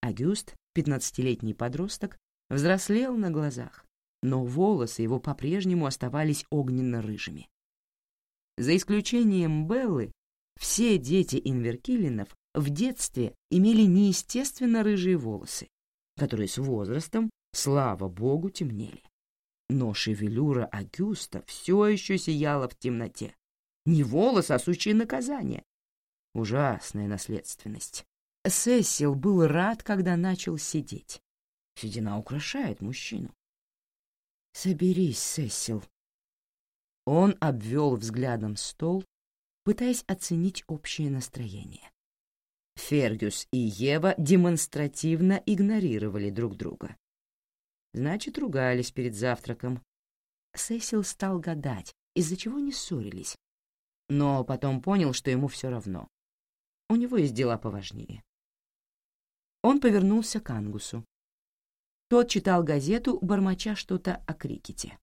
Агюст, пятнадцатилетний подросток, взрослел на глазах но волосы его по-прежнему оставались огненно-рыжими. За исключением Беллы, все дети Инверкилинов в детстве имели неестественно рыжие волосы, которые с возрастом, слава богу, темнели. Но шевелюра Агюста все еще сияла в темноте. Не волос, а сучье наказание. Ужасная наследственность. Сесил был рад, когда начал сидеть. Седина украшает мужчину. «Соберись, Сесил». Он обвел взглядом стол, пытаясь оценить общее настроение. Фергюс и Ева демонстративно игнорировали друг друга. Значит, ругались перед завтраком. Сесил стал гадать, из-за чего не ссорились, но потом понял, что ему все равно. У него есть дела поважнее. Он повернулся к Ангусу. Тот читал газету, бормоча что-то о крикете.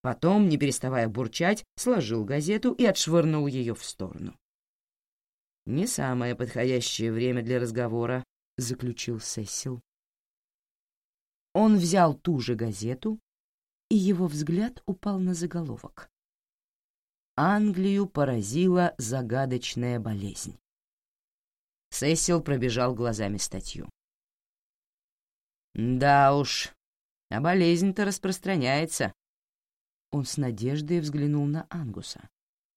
Потом, не переставая бурчать, сложил газету и отшвырнул ее в сторону. «Не самое подходящее время для разговора», — заключил Сесил. Он взял ту же газету, и его взгляд упал на заголовок. Англию поразила загадочная болезнь. Сесил пробежал глазами статью. «Да уж, а болезнь-то распространяется». Он с надеждой взглянул на Ангуса,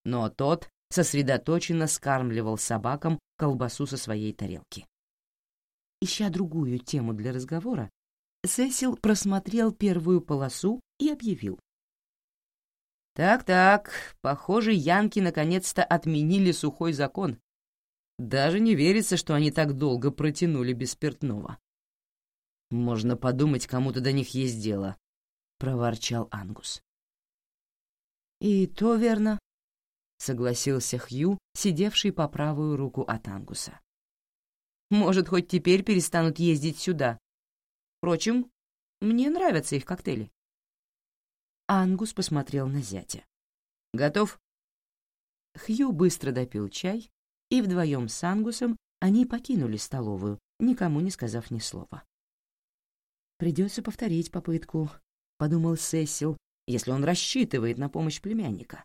но тот сосредоточенно скармливал собакам колбасу со своей тарелки. Ища другую тему для разговора, Сесил просмотрел первую полосу и объявил. Так-так, похоже, янки наконец-то отменили сухой закон. Даже не верится, что они так долго протянули без спиртного. Можно подумать, кому-то до них есть дело, — проворчал Ангус. И то верно, — согласился Хью, сидевший по правую руку от Ангуса. Может, хоть теперь перестанут ездить сюда. Впрочем, мне нравятся их коктейли. Ангус посмотрел на зятя. «Готов?» Хью быстро допил чай, и вдвоем с Ангусом они покинули столовую, никому не сказав ни слова. «Придется повторить попытку», — подумал Сесил, если он рассчитывает на помощь племянника.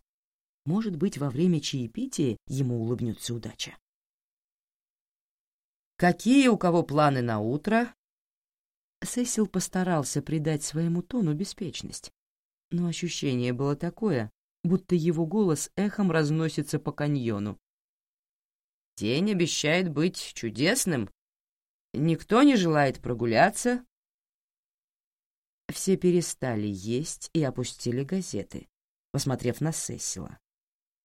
Может быть, во время чаепития ему улыбнется удача. «Какие у кого планы на утро?» Сесил постарался придать своему тону беспечность, но ощущение было такое, будто его голос эхом разносится по каньону. «День обещает быть чудесным. Никто не желает прогуляться». Все перестали есть и опустили газеты, посмотрев на Сесила.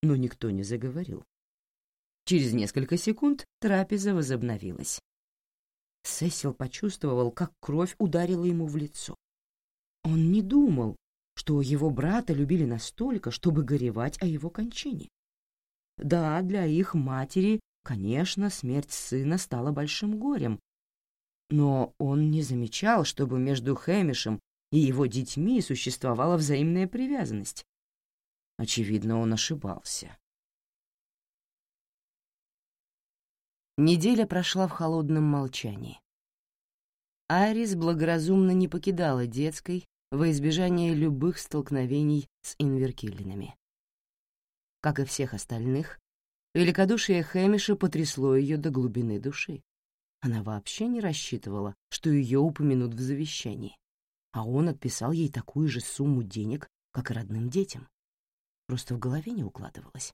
Но никто не заговорил. Через несколько секунд трапеза возобновилась. Сесил почувствовал, как кровь ударила ему в лицо. Он не думал, что его брата любили настолько, чтобы горевать о его кончине. Да, для их матери, конечно, смерть сына стала большим горем, но он не замечал, чтобы между Хэмишем и его детьми существовала взаимная привязанность. Очевидно, он ошибался. Неделя прошла в холодном молчании. Айрис благоразумно не покидала детской, во избежание любых столкновений с инверкиллинами. Как и всех остальных, великодушие Хэмиша потрясло ее до глубины души. Она вообще не рассчитывала, что ее упомянут в завещании, а он отписал ей такую же сумму денег, как и родным детям. Просто в голове не укладывалось.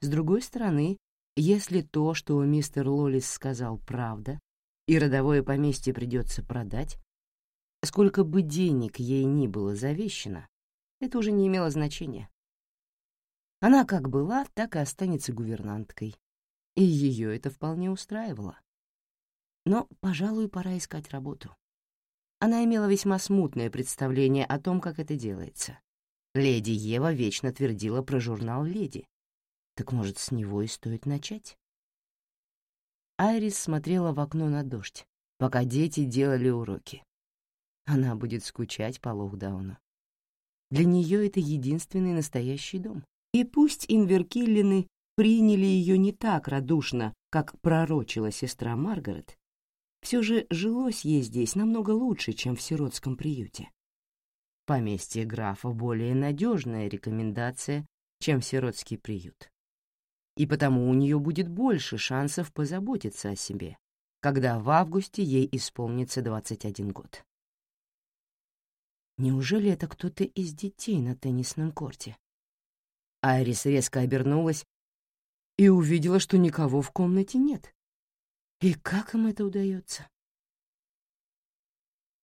С другой стороны, если то, что мистер Лолис сказал, правда, и родовое поместье придется продать, Сколько бы денег ей ни было завещено, это уже не имело значения. Она как была, так и останется гувернанткой, и ее это вполне устраивало. Но, пожалуй, пора искать работу. Она имела весьма смутное представление о том, как это делается. Леди Ева вечно твердила про журнал «Леди». Так, может, с него и стоит начать? Айрис смотрела в окно на дождь, пока дети делали уроки. Она будет скучать по Лохдауну. Для нее это единственный настоящий дом. И пусть инверкиллины приняли ее не так радушно, как пророчила сестра Маргарет, все же жилось ей здесь намного лучше, чем в сиротском приюте. Поместье графа более надежная рекомендация, чем сиротский приют. И потому у нее будет больше шансов позаботиться о себе, когда в августе ей исполнится 21 год. Неужели это кто-то из детей на теннисном корте? Айрис резко обернулась и увидела, что никого в комнате нет. И как им это удается?